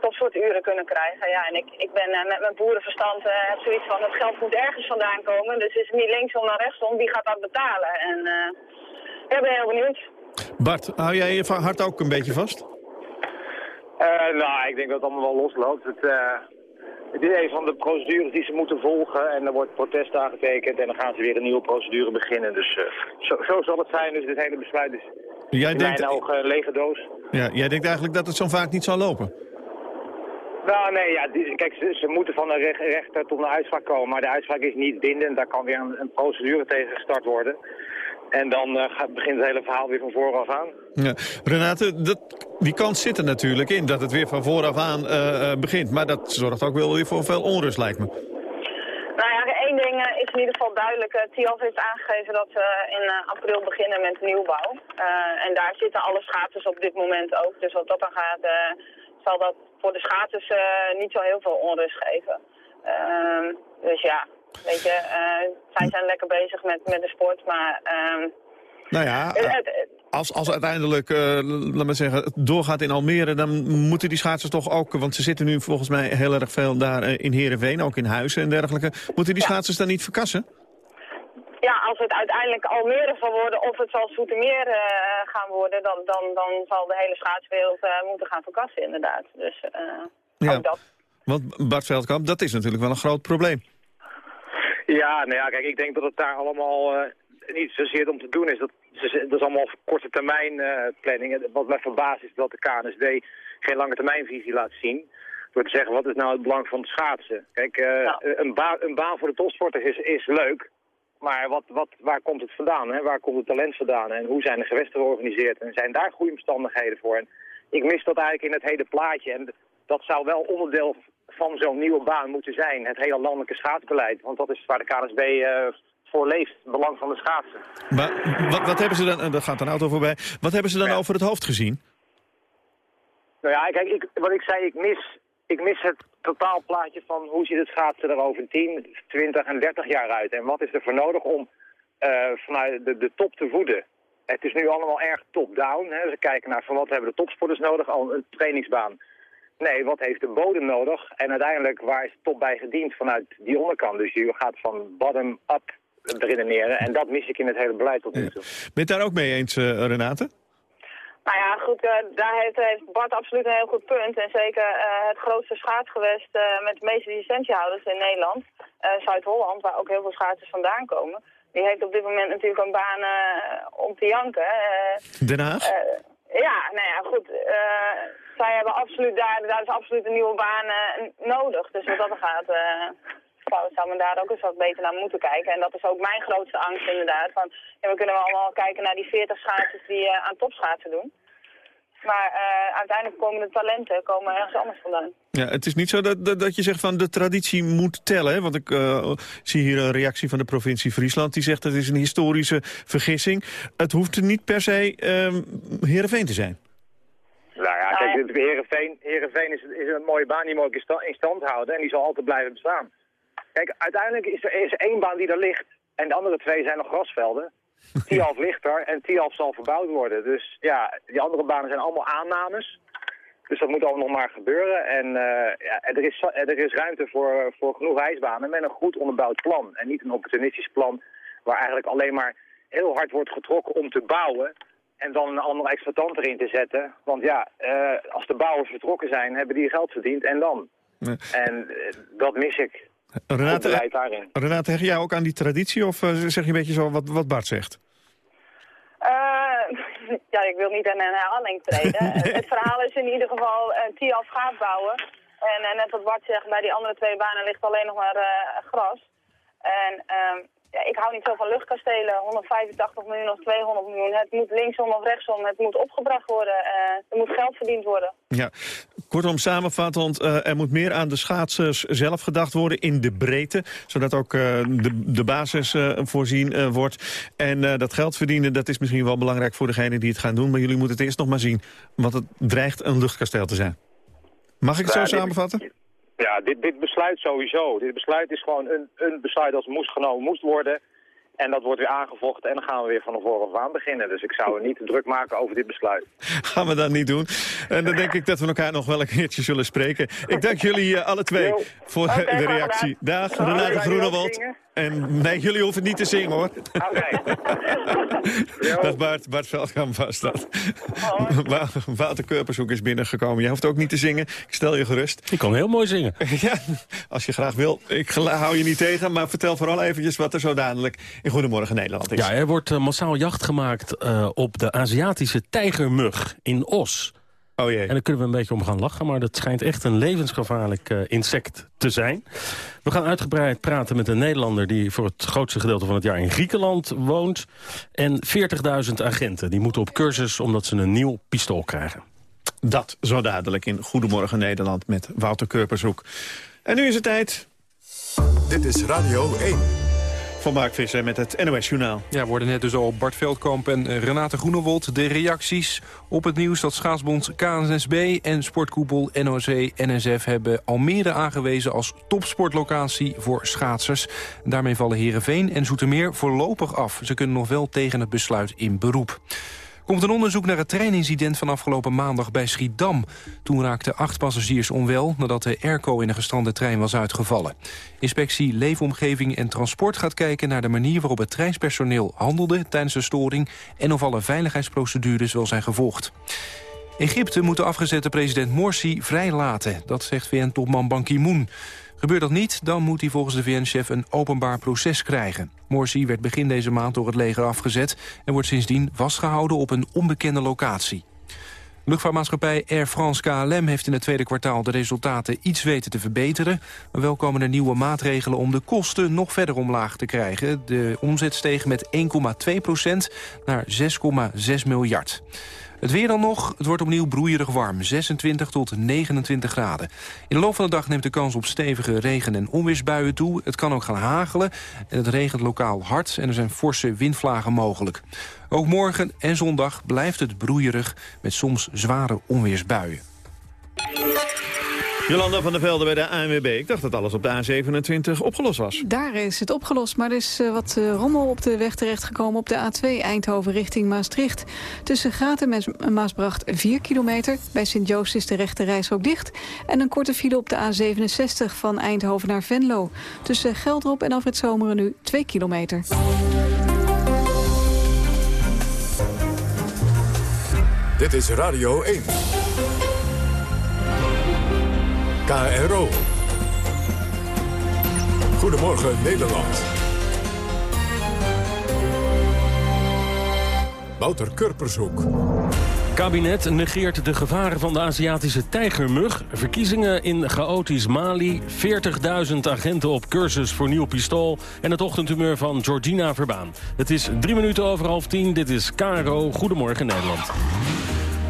Speaker 23: topsoort uren kunnen krijgen. Ja, en ik, ik ben met mijn boerenverstand heb zoiets van, het geld moet ergens vandaan komen. Dus is het niet linksom naar rechtsom, wie gaat dat betalen? En ik ben heel benieuwd.
Speaker 2: Bart, hou jij je hart ook een beetje vast?
Speaker 24: Uh, nou, ik denk dat het allemaal wel losloopt. Het, uh, het is een van de procedures die ze moeten volgen en er wordt protest aangetekend en dan gaan ze weer een nieuwe procedure beginnen. Dus uh, zo, zo, zal het zijn. Dus dit hele besluit is
Speaker 2: jij
Speaker 24: in
Speaker 2: denkt,
Speaker 24: mijn ogen lege doos.
Speaker 2: Ja, jij denkt eigenlijk dat het zo vaak niet zal lopen?
Speaker 24: Nou, nee, ja, die- kijk, ze, ze moeten van de rech- rechter tot een uitspraak komen, maar de uitspraak is niet bindend. Daar kan weer een, een procedure tegen gestart worden. En dan eh, gaat, begint het hele verhaal weer van vooraf aan.
Speaker 2: Ja. Renate, dat, die kans zit er natuurlijk in dat het weer van vooraf aan eh, eh, begint. Maar dat zorgt ook wel weer voor veel onrust, lijkt me.
Speaker 23: Nou ja, één ding eh, is in ieder geval duidelijk. Uh, TIAF heeft aangegeven dat we in eh, april beginnen met nieuwbouw. Eh, en daar zitten alle schaatsers op dit moment ook. Dus wat dat dan gaat, eh, zal dat voor de schaatsers eh, niet zo heel veel onrust geven. Ehm, dus ja, weet je, eh, zij zijn lekker bezig met, met de sport, maar... ehm,
Speaker 2: Nou ja,
Speaker 23: het- het-
Speaker 2: als, als uiteindelijk, eh, laat maar zeggen, het doorgaat in Almere... dan moeten die schaatsers toch ook, want ze zitten nu volgens mij heel erg veel daar eh, in Heerenveen... ook in huizen en dergelijke. Moeten die schaatsers dan niet verkassen?
Speaker 23: ja, als het uiteindelijk Almere zal worden of het zal Zoetermeer eh, gaan worden, dan, dan, dan zal de hele schaatswereld eh, moeten gaan verkassen inderdaad. Dus eh,
Speaker 2: Ja,
Speaker 23: ook dat.
Speaker 2: want Bart Veldkamp, dat is natuurlijk wel een groot probleem.
Speaker 24: Ja, nou ja, kijk, ik denk dat het daar allemaal eh, niet zozeer om te doen is. Dat, is allemaal korte termijn eh, planning. Wat mij verbaast is dat de KNSB geen lange termijnvisie laat zien. Door te zeggen, wat is nou het belang van het schaatsen? Kijk, eh, een, baan, een baan voor de topsporters is, is leuk. Maar wat, wat, waar komt het vandaan? Hè? Waar komt het talent vandaan? En hoe zijn de gewesten georganiseerd? En zijn daar goede omstandigheden voor? En ik mis dat eigenlijk in het hele plaatje. En dat zou wel onderdeel van zo'n nieuwe baan moeten zijn. Het hele landelijke schaatsbeleid. Want dat is waar de KNSB eh, voor leeft. Het belang van de schaatsen.
Speaker 2: Maar wat, wat hebben ze dan, en daar gaat een auto voorbij... wat hebben ze dan over het hoofd gezien?
Speaker 24: Nou ja, kijk, ik, wat ik zei, ik mis, ik mis het totaalplaatje van hoe ziet het schaatsen er over 10, 20 en 30 jaar uit. En wat is er voor nodig om eh, vanuit de, de top te voeden. Het is nu allemaal erg top-down. Ze kijken naar van wat hebben de topsporters nodig, al een trainingsbaan. Nee, wat heeft de bodem nodig? En uiteindelijk, waar is top bij gediend vanuit die onderkant? Dus je gaat van bottom-up redeneren. En dat mis ik in het hele beleid tot nu toe.
Speaker 2: Ben je het daar ook mee eens, eh, Renate?
Speaker 23: Nou ja, goed, eh, daar heeft, heeft Bart absoluut een heel goed punt. En zeker eh, het grootste schaatsgewest eh, met de meeste licentiehouders in Nederland, eh, Zuid-Holland, waar ook heel veel schaatsers vandaan komen. Die heeft op dit moment natuurlijk een baan om te janken.
Speaker 2: Den Haag?
Speaker 23: Ja, nou ja, goed. eh, zij hebben absoluut daar, daar is absoluut een nieuwe baan eh, nodig. Dus wat dat gaat, eh, zou, men daar ook eens wat beter naar moeten kijken. En dat is ook mijn grootste angst inderdaad. Want ja, we kunnen wel allemaal kijken naar die 40 schaatsers die aan topschaatsen doen. Maar eh, uiteindelijk komen de talenten komen ergens anders vandaan.
Speaker 2: Ja, het is niet zo dat, dat, dat je zegt van de traditie moet tellen. Hè? Want ik eh, zie hier een reactie van de provincie Friesland. Die zegt dat het is een historische vergissing. Het hoeft er niet per se ehm Heerenveen te zijn.
Speaker 24: Nou ja, kijk, de Heerenveen, Heerenveen is, is een mooie baan die moet ik in sta- in stand houden en die zal altijd blijven bestaan. Kijk, uiteindelijk is er is één baan die er ligt en de andere twee zijn nog grasvelden. Tialf ligt er en Tialf zal verbouwd worden. Dus ja, die andere banen zijn allemaal aannames. Dus dat moet allemaal nog maar gebeuren. En eh, ja, er, is, er is ruimte voor, voor genoeg ijsbanen met een goed onderbouwd plan. En niet een opportunistisch plan waar eigenlijk alleen maar heel hard wordt getrokken om te bouwen. En dan een andere exploitant erin te zetten. Want ja, eh, als de bouwers vertrokken zijn, hebben die geld verdiend. En dan?
Speaker 2: Nee.
Speaker 24: En eh, dat mis ik.
Speaker 2: Renate. Renate, hecht jij ook aan die traditie of eh, zeg je een beetje zo wat, wat Bart zegt?
Speaker 23: Eh, ja, ik wil niet aan een herhaling treden. Het verhaal is in ieder geval, uh, Tialf gaat bouwen. En eh, net wat Bart zegt, bij die andere twee banen ligt alleen nog maar eh, gras. En ehm, ja, ik hou niet zo van luchtkastelen, 185 miljoen of 200 miljoen. Het moet linksom of rechtsom, het moet opgebracht worden. eh, er moet geld verdiend worden.
Speaker 2: Ja, kortom samenvattend, eh, er moet meer aan de schaatsers zelf gedacht worden in de breedte. Zodat ook eh, de, de basis voorzien wordt. En dat geld verdienen, dat is misschien wel belangrijk voor degenen die het gaan doen. Maar jullie moeten het eerst nog maar zien. Want het dreigt een luchtkasteel te zijn. Mag ik het zo samenvatten?
Speaker 24: Ja, dit, dit besluit sowieso. Dit besluit is gewoon een, een besluit als het moest genomen moest worden. En dat wordt weer aangevochten en dan gaan we weer van de vooraf aan beginnen. Dus ik zou er niet druk maken over dit besluit.
Speaker 2: Gaan we dat niet doen. En dan denk ik dat we elkaar nog wel een keertje zullen spreken. Ik dank jullie eh, alle twee voor de reactie. Dag, Renate
Speaker 24: zingen?
Speaker 2: En nee, jullie hoeven niet te zingen hoor. Dat Bart, Bart Veldkamp was dat. Wa- Wouter Keurpershoek is binnengekomen. Jij hoeft ook niet te zingen. Ik stel je gerust.
Speaker 25: Ik kan heel mooi zingen.
Speaker 2: Ja, als je graag wil. Ik hou je niet tegen, maar vertel vooral eventjes wat er zo dadelijk in Goedemorgen Nederland is.
Speaker 25: Ja, er wordt eh, massaal jacht gemaakt eh, op de Aziatische tijgermug in Os.
Speaker 2: Oh jee.
Speaker 25: En daar kunnen we een beetje om gaan lachen, maar dat schijnt echt een levensgevaarlijk eh, insect te zijn. We gaan uitgebreid praten met een Nederlander die voor het grootste gedeelte van het jaar in Griekenland woont. En 40.000 agenten, die moeten op cursus omdat ze een nieuw pistool krijgen.
Speaker 2: Dat zo dadelijk in Goedemorgen Nederland met Wouter Kurpershoek. En nu is het tijd.
Speaker 1: Dit is Radio 1.
Speaker 2: Van Mark Visser met het NOS Journaal.
Speaker 3: Ja, worden net dus al Bart Veldkamp en eh, Renate Groenewold de reacties op het nieuws dat schaatsbond KNSB en sportkoepel NOC-NSF hebben Almere aangewezen als topsportlocatie voor schaatsers. Daarmee vallen Herenveen en Zoetermeer voorlopig af. Ze kunnen nog wel tegen het besluit in beroep komt een onderzoek naar het treinincident van afgelopen maandag bij Schiedam. Toen raakten acht passagiers onwel nadat de airco in een gestrande trein was uitgevallen. Inspectie Leefomgeving en Transport gaat kijken naar de manier waarop het treinspersoneel handelde tijdens de storing en of alle veiligheidsprocedures wel zijn gevolgd. Egypte moet de afgezette president Morsi vrijlaten. Dat zegt VN-topman Ban Ki-moon. Gebeurt dat niet, dan moet hij volgens de VN-chef een openbaar proces krijgen. Morsi werd begin deze maand door het leger afgezet... en wordt sindsdien vastgehouden op een onbekende locatie. Luchtvaartmaatschappij Air France KLM heeft in het tweede kwartaal de resultaten iets weten te verbeteren. Maar wel komen er nieuwe maatregelen om de kosten nog verder omlaag te krijgen. De omzet steeg met 1,2% naar 6,6 miljard. Het weer dan nog, het wordt opnieuw broeierig warm, 26 tot 29 graden. In de loop van de dag neemt de kans op stevige regen- en onweersbuien toe. Het kan ook gaan hagelen en het regent lokaal hard en er zijn forse windvlagen mogelijk. Ook morgen en zondag blijft het broeierig met soms zware onweersbuien.
Speaker 2: Jolanda van der Velde bij de ANWB. Ik dacht dat alles op de A27 opgelost was.
Speaker 26: Daar is het opgelost, maar er is eh, wat eh, rommel op de weg terechtgekomen... op de A2 Eindhoven richting Maastricht. Tussen Gaten en Maasbracht 4 kilometer. Bij Sint-Joost is de rechte reis ook dicht. En een korte file op de A67 van Eindhoven naar Venlo. Tussen Geldrop en Alfred Zomeren nu 2 kilometer.
Speaker 1: Dit is Radio 1. KRO. Goedemorgen Nederland. Wouter Kurpershoek.
Speaker 25: Kabinet negeert de gevaren van de Aziatische tijgermug. Verkiezingen in chaotisch Mali. 40.000 agenten op cursus voor nieuw pistool. En het ochtendhumeur van Georgina Verbaan. Het is drie minuten over half tien. Dit is KRO. Goedemorgen Nederland.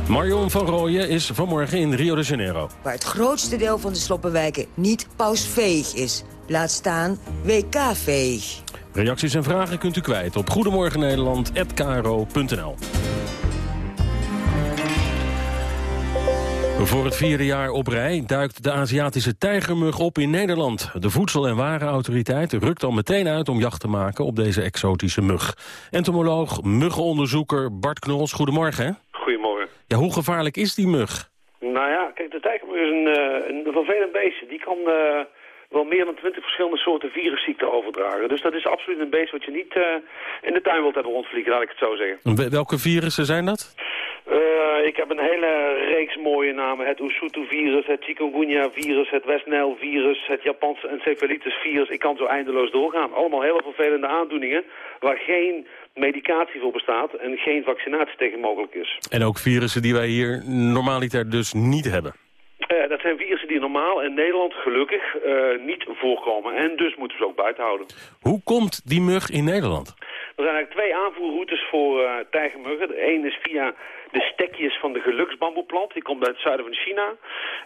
Speaker 25: Marion van Rooyen is vanmorgen in Rio de Janeiro.
Speaker 27: Waar het grootste deel van de sloppenwijken niet pausveeg is. Laat staan WK-veeg.
Speaker 25: Reacties en vragen kunt u kwijt op goedemorgennederland.kro.nl. Voor het vierde jaar op rij duikt de Aziatische tijgermug op in Nederland. De Voedsel- en Warenautoriteit rukt al meteen uit om jacht te maken op deze exotische mug. Entomoloog, muggenonderzoeker Bart Knols, goedemorgen.
Speaker 28: Goedemorgen.
Speaker 25: Ja, hoe gevaarlijk is die mug?
Speaker 28: Nou ja, kijk, de tijgermug is een, uh, een vervelend beestje. Die kan uh, wel meer dan twintig verschillende soorten virusziekten overdragen. Dus dat is absoluut een beest wat je niet uh, in de tuin wilt hebben rondvliegen, laat ik het zo zeggen.
Speaker 25: Welke virussen zijn dat?
Speaker 28: Uh, ik heb een hele reeks mooie namen. Het Usutu-virus, het Chikungunya-virus, het West Nile-virus, het Japanse encephalitis-virus. Ik kan zo eindeloos doorgaan. Allemaal hele vervelende aandoeningen waar geen medicatie voor bestaat en geen vaccinatie tegen mogelijk is.
Speaker 25: En ook virussen die wij hier normaliter dus niet hebben?
Speaker 28: Uh, dat zijn virussen die normaal in Nederland gelukkig uh, niet voorkomen. En dus moeten we ze ook buiten houden.
Speaker 25: Hoe komt die mug in Nederland?
Speaker 28: Er zijn eigenlijk twee aanvoerroutes voor uh, tijgermuggen. De een is via de stekjes van de geluksbamboeplant. Die komt uit het zuiden van China.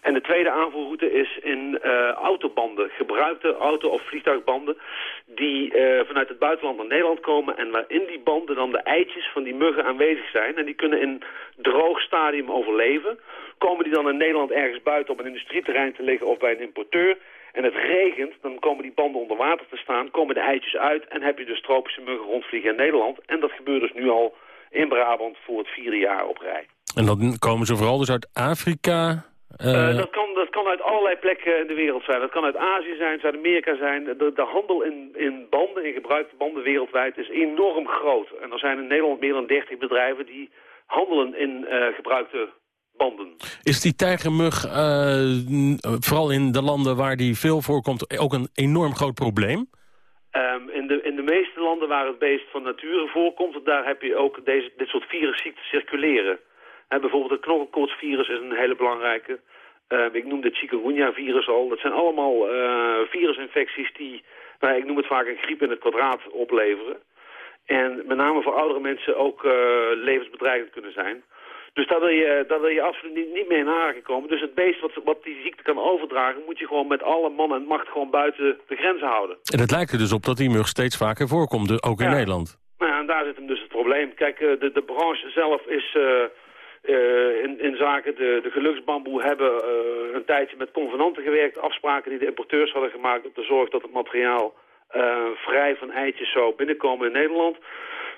Speaker 28: En de tweede aanvoerroute is in uh, autobanden. Gebruikte auto- of vliegtuigbanden. Die uh, vanuit het buitenland naar Nederland komen. En waarin die banden dan de eitjes van die muggen aanwezig zijn. En die kunnen in droog stadium overleven. Komen die dan in Nederland ergens buiten op een industrieterrein te liggen of bij een importeur en het regent, dan komen die banden onder water te staan, komen de eitjes uit en heb je dus tropische muggen rondvliegen in Nederland. En dat gebeurt dus nu al in Brabant voor het vierde jaar op rij.
Speaker 25: En dan komen ze vooral dus uit Afrika?
Speaker 28: Uh... Uh, dat, kan, dat kan uit allerlei plekken in de wereld zijn. Dat kan uit Azië zijn, Zuid-Amerika zijn. De, de handel in, in banden, in gebruikte banden wereldwijd is enorm groot. En er zijn in Nederland meer dan 30 bedrijven die handelen in uh, gebruikte banden.
Speaker 25: Is die tijgermug, uh, vooral in de landen waar die veel voorkomt, ook een enorm groot probleem?
Speaker 28: Um, in, de, landen waar het beest van nature voorkomt, daar heb je ook deze, dit soort virusziekten circuleren. En bijvoorbeeld het knokkelkoortsvirus is een hele belangrijke. Uh, ik noem het chikungunya-virus al. Dat zijn allemaal uh, virusinfecties die, nou, ik noem het vaak een griep in het kwadraat opleveren. En met name voor oudere mensen ook uh, levensbedreigend kunnen zijn. Dus daar wil je, daar wil je absoluut niet, niet mee in aanraking komen. Dus het beest wat, wat die ziekte kan overdragen... moet je gewoon met alle man en macht gewoon buiten de grenzen houden.
Speaker 25: En het lijkt er dus op dat die mug steeds vaker voorkomt, ook in Nederland.
Speaker 28: Nou ja, en daar zit hem dus het probleem. Kijk, de, de branche zelf is... Uh, in, in zaken de, de geluksbamboe hebben uh, een tijdje met convenanten gewerkt. Afspraken die de importeurs hadden gemaakt om te zorgen dat het materiaal uh, vrij van eitjes zou binnenkomen in Nederland.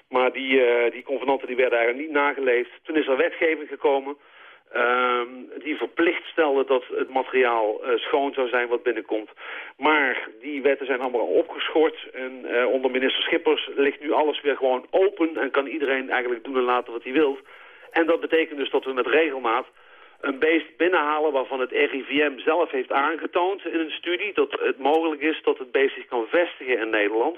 Speaker 28: Maar die, die convenanten die werden eigenlijk niet nageleefd. Toen is er wetgeving gekomen ehm, die verplicht stelde dat het materiaal schoon zou zijn wat binnenkomt. Maar die wetten zijn allemaal opgeschort en onder minister Schippers ligt nu alles weer gewoon open en kan iedereen eigenlijk doen en laten wat hij wil. En dat betekent dus dat we met regelmaat een beest binnenhalen waarvan het RIVM zelf heeft aangetoond in een studie dat het mogelijk is dat het beest zich kan vestigen in Nederland.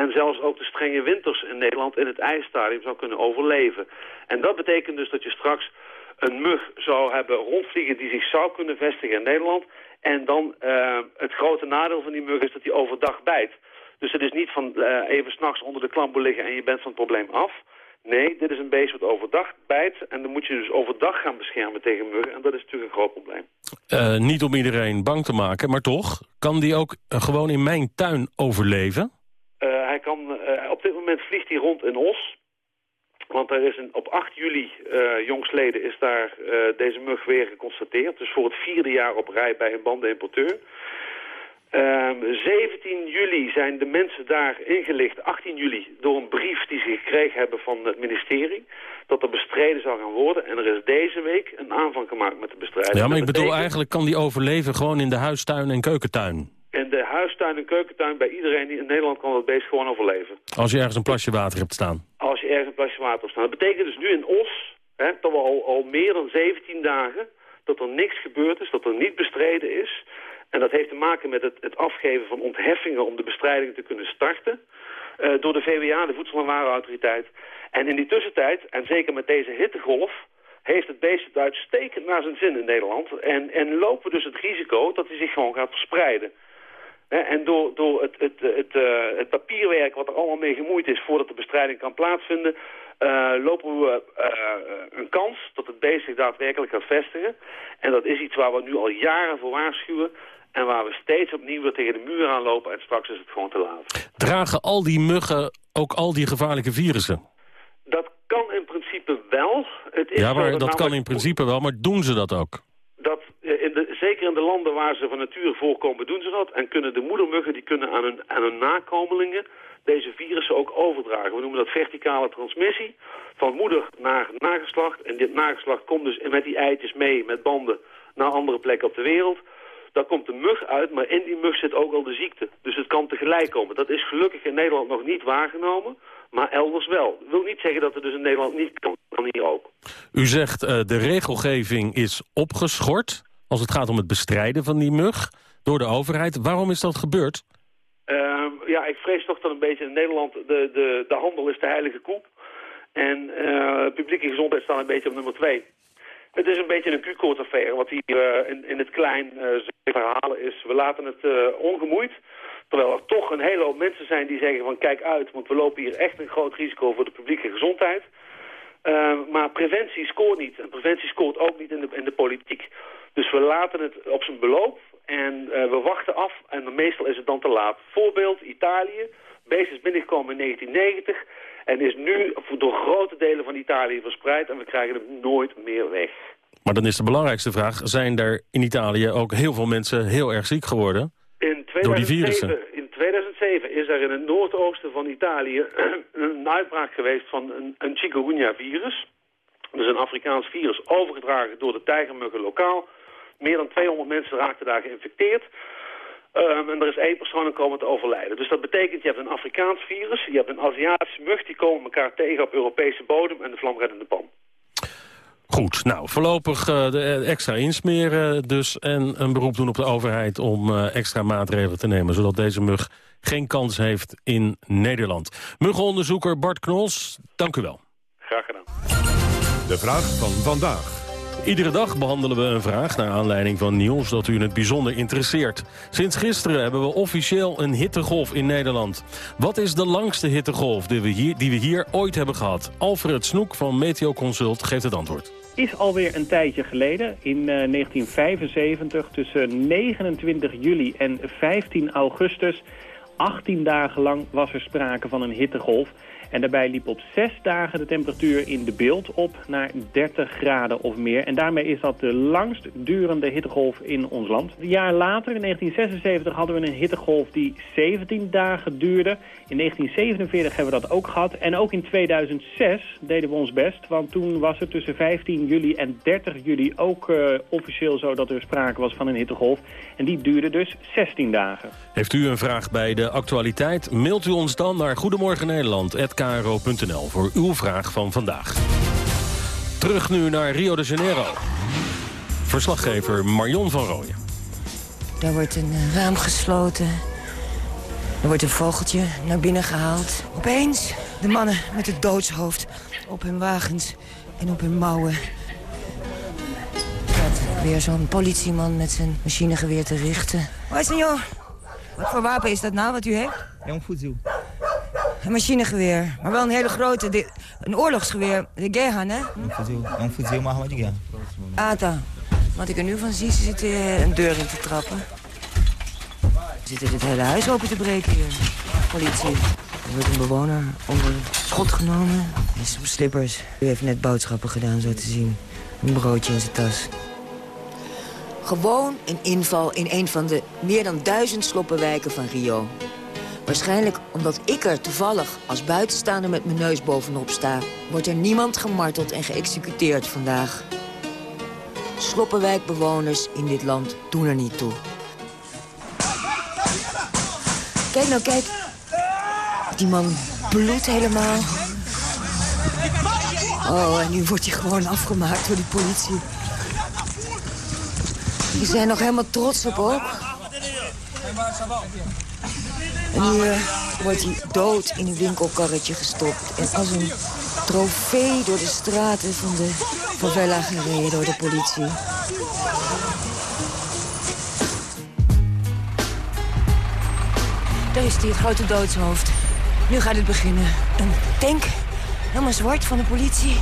Speaker 28: En zelfs ook de strenge winters in Nederland in het ijsstadium zou kunnen overleven. En dat betekent dus dat je straks een mug zou hebben rondvliegen die zich zou kunnen vestigen in Nederland. En dan uh, het grote nadeel van die mug is dat hij overdag bijt. Dus het is niet van uh, even s'nachts onder de klamboe liggen en je bent van het probleem af. Nee, dit is een beest wat overdag bijt. En dan moet je dus overdag gaan beschermen tegen muggen. En dat is natuurlijk een groot probleem.
Speaker 25: Uh, niet om iedereen bang te maken, maar toch. Kan die ook gewoon in mijn tuin overleven?
Speaker 28: Uh, hij kan, op dit moment vliegt hij rond in Os. Want er is een, op 8 juli jongsleden is daar deze mug weer geconstateerd. Dus voor het vierde jaar op rij bij een bandenimporteur. Um, 17 juli zijn de mensen daar ingelicht, 18 juli, door een brief die ze gekregen hebben van het ministerie, dat er bestreden zou gaan worden. En er is deze week een aanvang gemaakt met de bestrijding.
Speaker 25: Ja, maar ik bedoel, eigenlijk kan die overleven gewoon in de huistuin en keukentuin.
Speaker 28: In de huistuin en keukentuin bij iedereen die in Nederland kan dat beest gewoon overleven.
Speaker 25: Als je ergens een plasje water hebt staan?
Speaker 28: Als je ergens een plasje water hebt staan. Dat betekent dus nu in Os, hè, dat we al, al meer dan 17 dagen, dat er niks gebeurd is, dat er niet bestreden is... En dat heeft te maken met het, het afgeven van ontheffingen om de bestrijding te kunnen starten. Uh, door de VWA, de Voedsel- en Warenautoriteit. En in die tussentijd, en zeker met deze hittegolf, heeft het beest het uitstekend naar zijn zin in Nederland. En, en lopen we dus het risico dat hij zich gewoon gaat verspreiden. En door, door het, het, het, uh, het papierwerk wat er allemaal mee gemoeid is voordat de bestrijding kan plaatsvinden... Uh, lopen we uh, een kans dat het beest zich daadwerkelijk gaat vestigen. En dat is iets waar we nu al jaren voor waarschuwen. En waar we steeds opnieuw weer tegen de muur aan lopen en straks is het gewoon te laat.
Speaker 25: Dragen al die muggen ook al die gevaarlijke virussen?
Speaker 28: Dat kan in principe wel.
Speaker 25: Het is ja, maar dat, kan in principe wel, maar doen ze dat ook?
Speaker 28: Dat, eh, in de, zeker in de landen waar ze van nature voorkomen doen ze dat. En kunnen de moedermuggen die kunnen aan hun, aan hun nakomelingen deze virussen ook overdragen. We noemen dat verticale transmissie van moeder naar nageslacht. En dit nageslacht komt dus met die eitjes mee, met banden, naar andere plekken op de wereld daar komt de mug uit, maar in die mug zit ook al de ziekte. Dus het kan tegelijk komen. Dat is gelukkig in Nederland nog niet waargenomen, maar elders wel. Dat wil niet zeggen dat het dus in Nederland niet kan, hier ook.
Speaker 25: U zegt uh, de regelgeving is opgeschort als het gaat om het bestrijden van die mug door de overheid. Waarom is dat gebeurd?
Speaker 28: Uh, ja, ik vrees toch dat een beetje in Nederland de, de, de handel is de heilige koe. En uh, publieke gezondheid staat een beetje op nummer twee. Het is een beetje een Q-koortaffaire wat hier uh, in, in, het klein uh, verhalen is. We laten het ongemoeid. Terwijl er toch een hele hoop mensen zijn die zeggen van kijk uit, want we lopen hier echt een groot risico voor de publieke gezondheid. maar preventie scoort niet. En preventie scoort ook niet in de, in de politiek. Dus we laten het op zijn beloop en we wachten af en meestal is het dan te laat. Voorbeeld Italië. Beest is binnengekomen in 1990 en is nu door grote delen van Italië verspreid en we krijgen hem nooit meer weg.
Speaker 25: Maar dan is de belangrijkste vraag, zijn er in Italië ook heel veel mensen heel erg ziek geworden?
Speaker 28: In 2007, door die virussen? In 2007 is er in het noordoosten van Italië een uitbraak geweest van een, een chikungunya-virus. Dus een Afrikaans virus overgedragen door de tijgermuggen lokaal. Meer dan 200 mensen raakten daar geïnfecteerd. Um, en er is één persoon komen te overlijden. Dus dat betekent, je hebt een Afrikaans virus, je hebt een Aziatische mug... die komen elkaar tegen op Europese bodem en de vlamreddende pan.
Speaker 25: Goed, nou, voorlopig uh, de eh, extra insmeren dus... en een beroep doen op de overheid om uh, extra maatregelen te nemen... zodat deze mug geen kans heeft in Nederland. Muggenonderzoeker Bart Knols, dank u wel.
Speaker 28: Graag gedaan.
Speaker 1: De vraag van vandaag.
Speaker 25: Iedere dag behandelen we een vraag naar aanleiding van nieuws dat u in het bijzonder interesseert. Sinds gisteren hebben we officieel een hittegolf in Nederland. Wat is de langste hittegolf die we hier, die we hier ooit hebben gehad? Alfred Snoek van Meteo Consult geeft het antwoord
Speaker 29: is alweer een tijdje geleden. In uh, 1975 tussen 29 juli en 15 augustus. 18 dagen lang was er sprake van een hittegolf. En daarbij liep op zes dagen de temperatuur in de beeld op naar 30 graden of meer. En daarmee is dat de langst durende hittegolf in ons land. Een jaar later, in 1976, hadden we een hittegolf die 17 dagen duurde. In 1947 hebben we dat ook gehad. En ook in 2006 deden we ons best. Want toen was het tussen 15 juli en 30 juli ook uh, officieel zo dat er sprake was van een hittegolf. En die duurde dus 16 dagen.
Speaker 25: Heeft u een vraag bij de actualiteit? Mailt u ons dan naar Goedemorgen Nederland@kro.nl voor uw vraag van vandaag. Terug nu naar Rio de Janeiro. Verslaggever Marion van Rooyen.
Speaker 27: Daar wordt een eh, raam gesloten. Er wordt een vogeltje naar binnen gehaald. Opeens de mannen met het doodshoofd op hun wagens en op hun mouwen. Gaat weer zo'n politieman met zijn machinegeweer te richten. Hoi, senor. Wat voor wapen is dat nou wat u heeft?
Speaker 30: Een fuzil.
Speaker 27: Een machinegeweer, maar wel een hele grote, de, een oorlogsgeweer. De guerra, hè?
Speaker 30: Een fuzil, maar gewoon de guerra.
Speaker 27: Ata. Wat ik er nu van zie, ze zitten een deur in te trappen. Ze zitten het hele huis open te breken hier. Politie. Er wordt een bewoner onder schot genomen. Hij is op slippers. U heeft net boodschappen gedaan, zo te zien. Een broodje in zijn tas. Gewoon een inval in een van de meer dan duizend sloppenwijken van Rio. Waarschijnlijk omdat ik er toevallig als buitenstaander met mijn neus bovenop sta... wordt er niemand gemarteld en geëxecuteerd vandaag. Sloppenwijkbewoners in dit land doen er niet toe. Kijk nou, kijk. Die man bloedt helemaal. Oh, en nu wordt hij gewoon afgemaakt door die politie. Die zijn nog helemaal trots op ook. En nu uh, wordt hij dood in een winkelkarretje gestopt. En als een trofee door de straten van de favela gereden door de politie. Daar is hij, het grote doodshoofd. Nu gaat het beginnen. Een tank, helemaal zwart van de politie.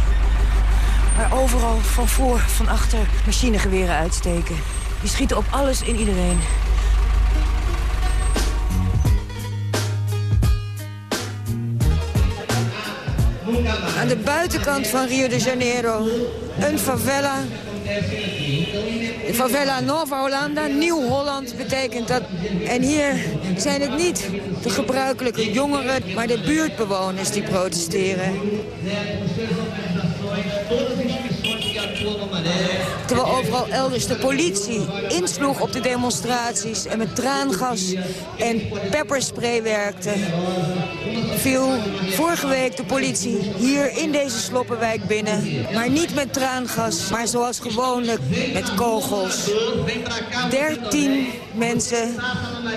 Speaker 27: Waar overal van voor, van achter machinegeweren uitsteken. Die schieten op alles en iedereen. Aan de buitenkant van Rio de Janeiro. Een favela. Favela Nova Holanda, Nieuw-Holland betekent dat. En hier zijn het niet de gebruikelijke jongeren, maar de buurtbewoners die protesteren. Terwijl overal elders de politie insloeg op de demonstraties... en met traangas en pepperspray werkte... viel vorige week de politie hier in deze sloppenwijk binnen. Maar niet met traangas, maar zoals gewoonlijk met kogels. Dertien mensen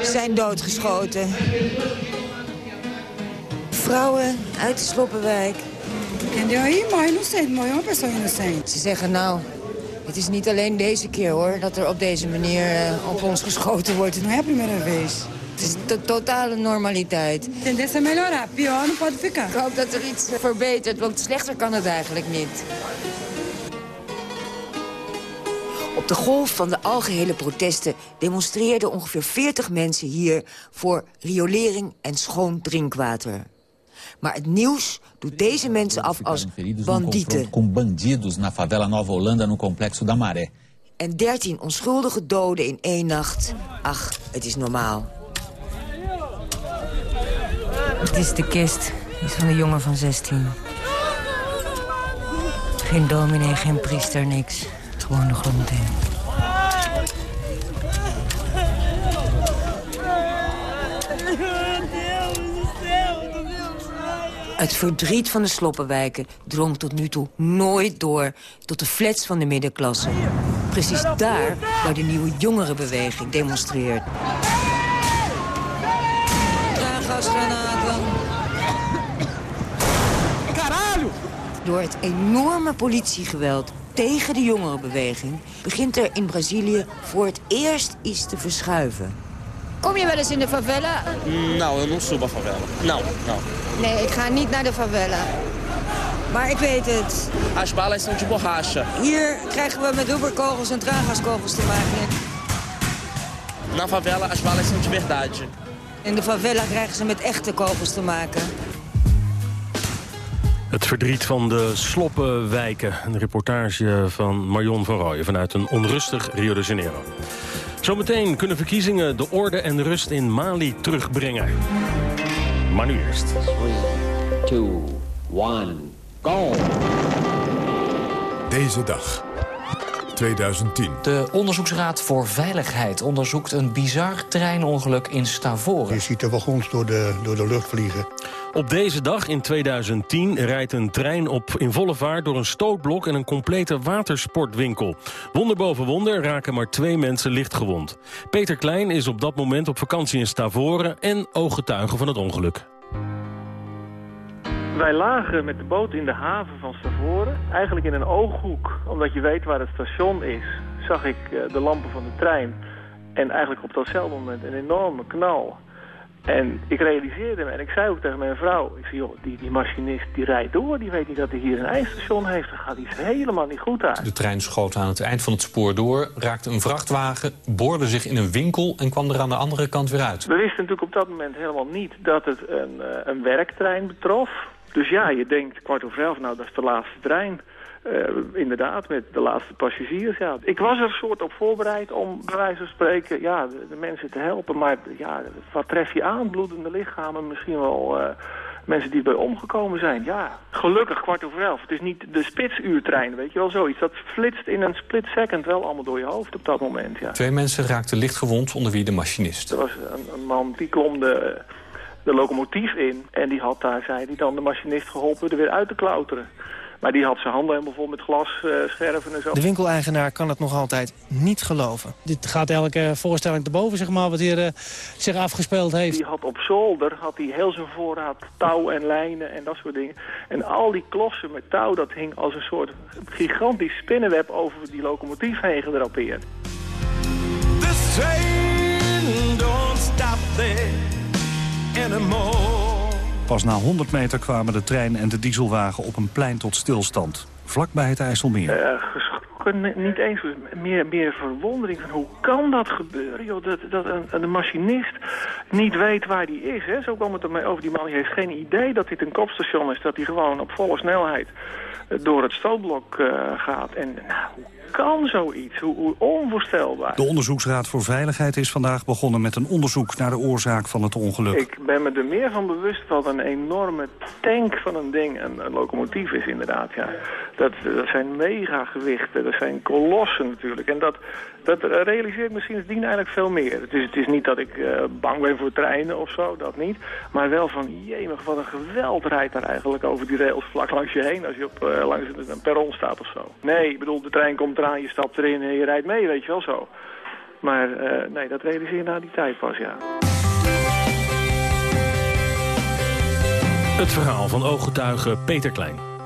Speaker 27: zijn doodgeschoten. Vrouwen uit de sloppenwijk
Speaker 31: En de aí morre inocente, morreu uma pessoa inocente.
Speaker 27: Ze zeggen nou, het is niet alleen deze keer hoor, dat er op deze manier uh, op ons geschoten wordt.
Speaker 31: Não é a primeira vez.
Speaker 27: Het is to totale normaliteit.
Speaker 31: Tendência a melhorar, pior não pode ficar.
Speaker 27: Ik hoop dat er iets verbetert, want slechter kan het eigenlijk niet. Op de golf van de algehele protesten demonstreerden ongeveer 40 mensen hier voor riolering en schoon drinkwater. Maar het nieuws doet deze mensen af als bandieten.
Speaker 30: Com bandidos na favela Nova Holanda no complexo da Maré.
Speaker 27: En 13 onschuldige doden in één nacht. Ach, het is normaal. Het is de kist. Is van een jongen van 16. Geen dominee, geen priester, niks. Gewoon de grond in. Het verdriet van de sloppenwijken drong tot nu toe nooit door tot de flats van de middenklasse. Precies daar waar de nieuwe jongerenbeweging demonstreert. Door het enorme politiegeweld tegen de jongerenbeweging... begint er in Brazilië voor het eerst iets te verschuiven. Kom je wel eens in de favela?
Speaker 32: Nou, a favela. Não, não.
Speaker 27: Nee, ik ga niet naar de favela. Maar ik weet het.
Speaker 32: As balas são de borracha.
Speaker 27: Hier krijgen we met rubberkogels en traangaskogels te maken.
Speaker 32: Na favela, as balas são de verdade.
Speaker 27: In de favela krijgen ze met echte kogels te maken.
Speaker 25: Het verdriet van de sloppenwijken. Een reportage van Marion van Rooyen vanuit een onrustig Rio de Janeiro. Zometeen kunnen verkiezingen de orde en rust in Mali terugbrengen. Maar nu eerst.
Speaker 33: 3, 2, 1, go!
Speaker 1: Deze dag. 2010.
Speaker 34: De Onderzoeksraad voor Veiligheid onderzoekt een bizar treinongeluk in Stavoren.
Speaker 35: Je ziet de wagons door de, door de lucht vliegen.
Speaker 25: Op deze dag in 2010 rijdt een trein op in volle vaart door een stootblok en een complete watersportwinkel. Wonder boven wonder raken maar twee mensen lichtgewond. Peter Klein is op dat moment op vakantie in Stavoren en ooggetuige van het ongeluk.
Speaker 36: Wij lagen met de boot in de haven van Stavoren, eigenlijk in een ooghoek. Omdat je weet waar het station is, zag ik eh, de lampen van de trein. En eigenlijk op datzelfde moment een enorme knal. En ik realiseerde me, en ik zei ook tegen mijn vrouw... ik zei, joh, die, die machinist die rijdt door, die weet niet dat hij hier een ijsstation heeft. Er gaat iets helemaal niet goed uit.
Speaker 37: De trein schoot aan het eind van het spoor door, raakte een vrachtwagen... boorde zich in een winkel en kwam er aan de andere kant weer uit.
Speaker 36: We wisten natuurlijk op dat moment helemaal niet dat het een, eh, een werktrein betrof. Dus ja, je denkt kwart over elf, nou dat is de laatste trein. Uh, inderdaad, met de laatste passagiers. Ja. Ik was er soort op voorbereid om bij wijze van spreken ja, de, de mensen te helpen. Maar ja, wat tref je aan? Bloedende lichamen, misschien wel uh, mensen die bij omgekomen zijn. Ja, gelukkig kwart over elf. Het is niet de spitsuurtrein, weet je wel, zoiets. Dat flitst in een split second wel allemaal door je hoofd op dat moment. Ja.
Speaker 37: Twee mensen raakten lichtgewond, onder wie de machinist.
Speaker 36: Er was een, een man die klom de, de locomotief in. En die had daar, zei hij, dan de machinist geholpen er weer uit te klauteren. Maar die had zijn handen helemaal vol met glasscherven en zo.
Speaker 38: De winkeleigenaar kan het nog altijd niet geloven.
Speaker 39: Dit gaat elke voorstelling te boven, zeg maar, wat hier uh, zich afgespeeld heeft.
Speaker 36: Die had op zolder had hij heel zijn voorraad touw en lijnen en dat soort dingen. En al die klossen met touw, dat hing als een soort gigantisch spinnenweb over die locomotief heen gedrapeerd.
Speaker 40: This train don't stop there
Speaker 41: Pas na 100 meter kwamen de trein en de dieselwagen op een plein tot stilstand. Vlak bij het IJsselmeer.
Speaker 36: Uh, geschrokken, niet eens. Meer, meer verwondering van hoe kan dat gebeuren? Joh, dat dat een, een machinist niet weet waar die is. Hè? Zo kwam het ermee over. Die man die heeft geen idee dat dit een kopstation is. Dat hij gewoon op volle snelheid door het stootblok uh, gaat. En nou, hoe kan zoiets? Hoe, hoe, onvoorstelbaar.
Speaker 41: De Onderzoeksraad voor Veiligheid is vandaag begonnen met een onderzoek naar de oorzaak van het ongeluk.
Speaker 36: Ik ben me er meer van bewust wat een enorme tank van een ding een, een locomotief is inderdaad. Ja. Dat, dat zijn megagewichten, dat zijn kolossen natuurlijk. En dat, dat realiseert me sindsdien eigenlijk veel meer. Het is, het is niet dat ik uh, bang ben voor treinen of zo, dat niet. Maar wel van, jemig, wat een geweld rijdt daar eigenlijk over die rails vlak langs je heen... als je op, uh, langs een perron staat of zo. Nee, ik bedoel, de trein komt je stapt erin en je rijdt mee, weet je wel zo. Maar uh, nee, dat realiseer je na die tijd pas, ja.
Speaker 25: Het verhaal van ooggetuige Peter Klein.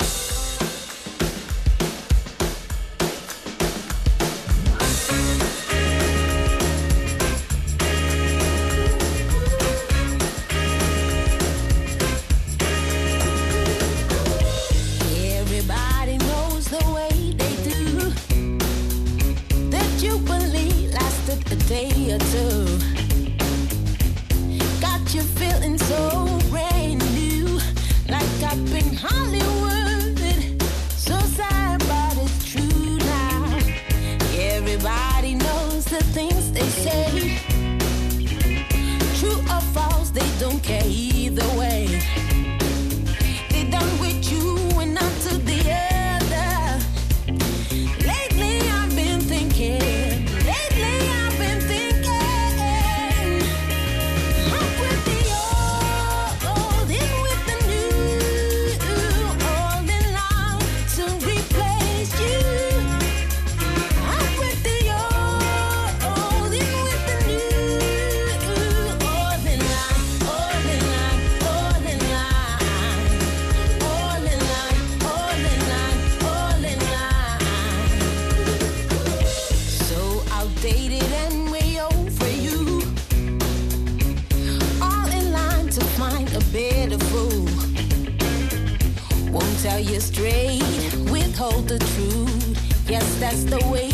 Speaker 42: Yes, that's the way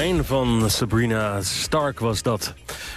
Speaker 42: Line
Speaker 25: van Sabrina Stark was dat.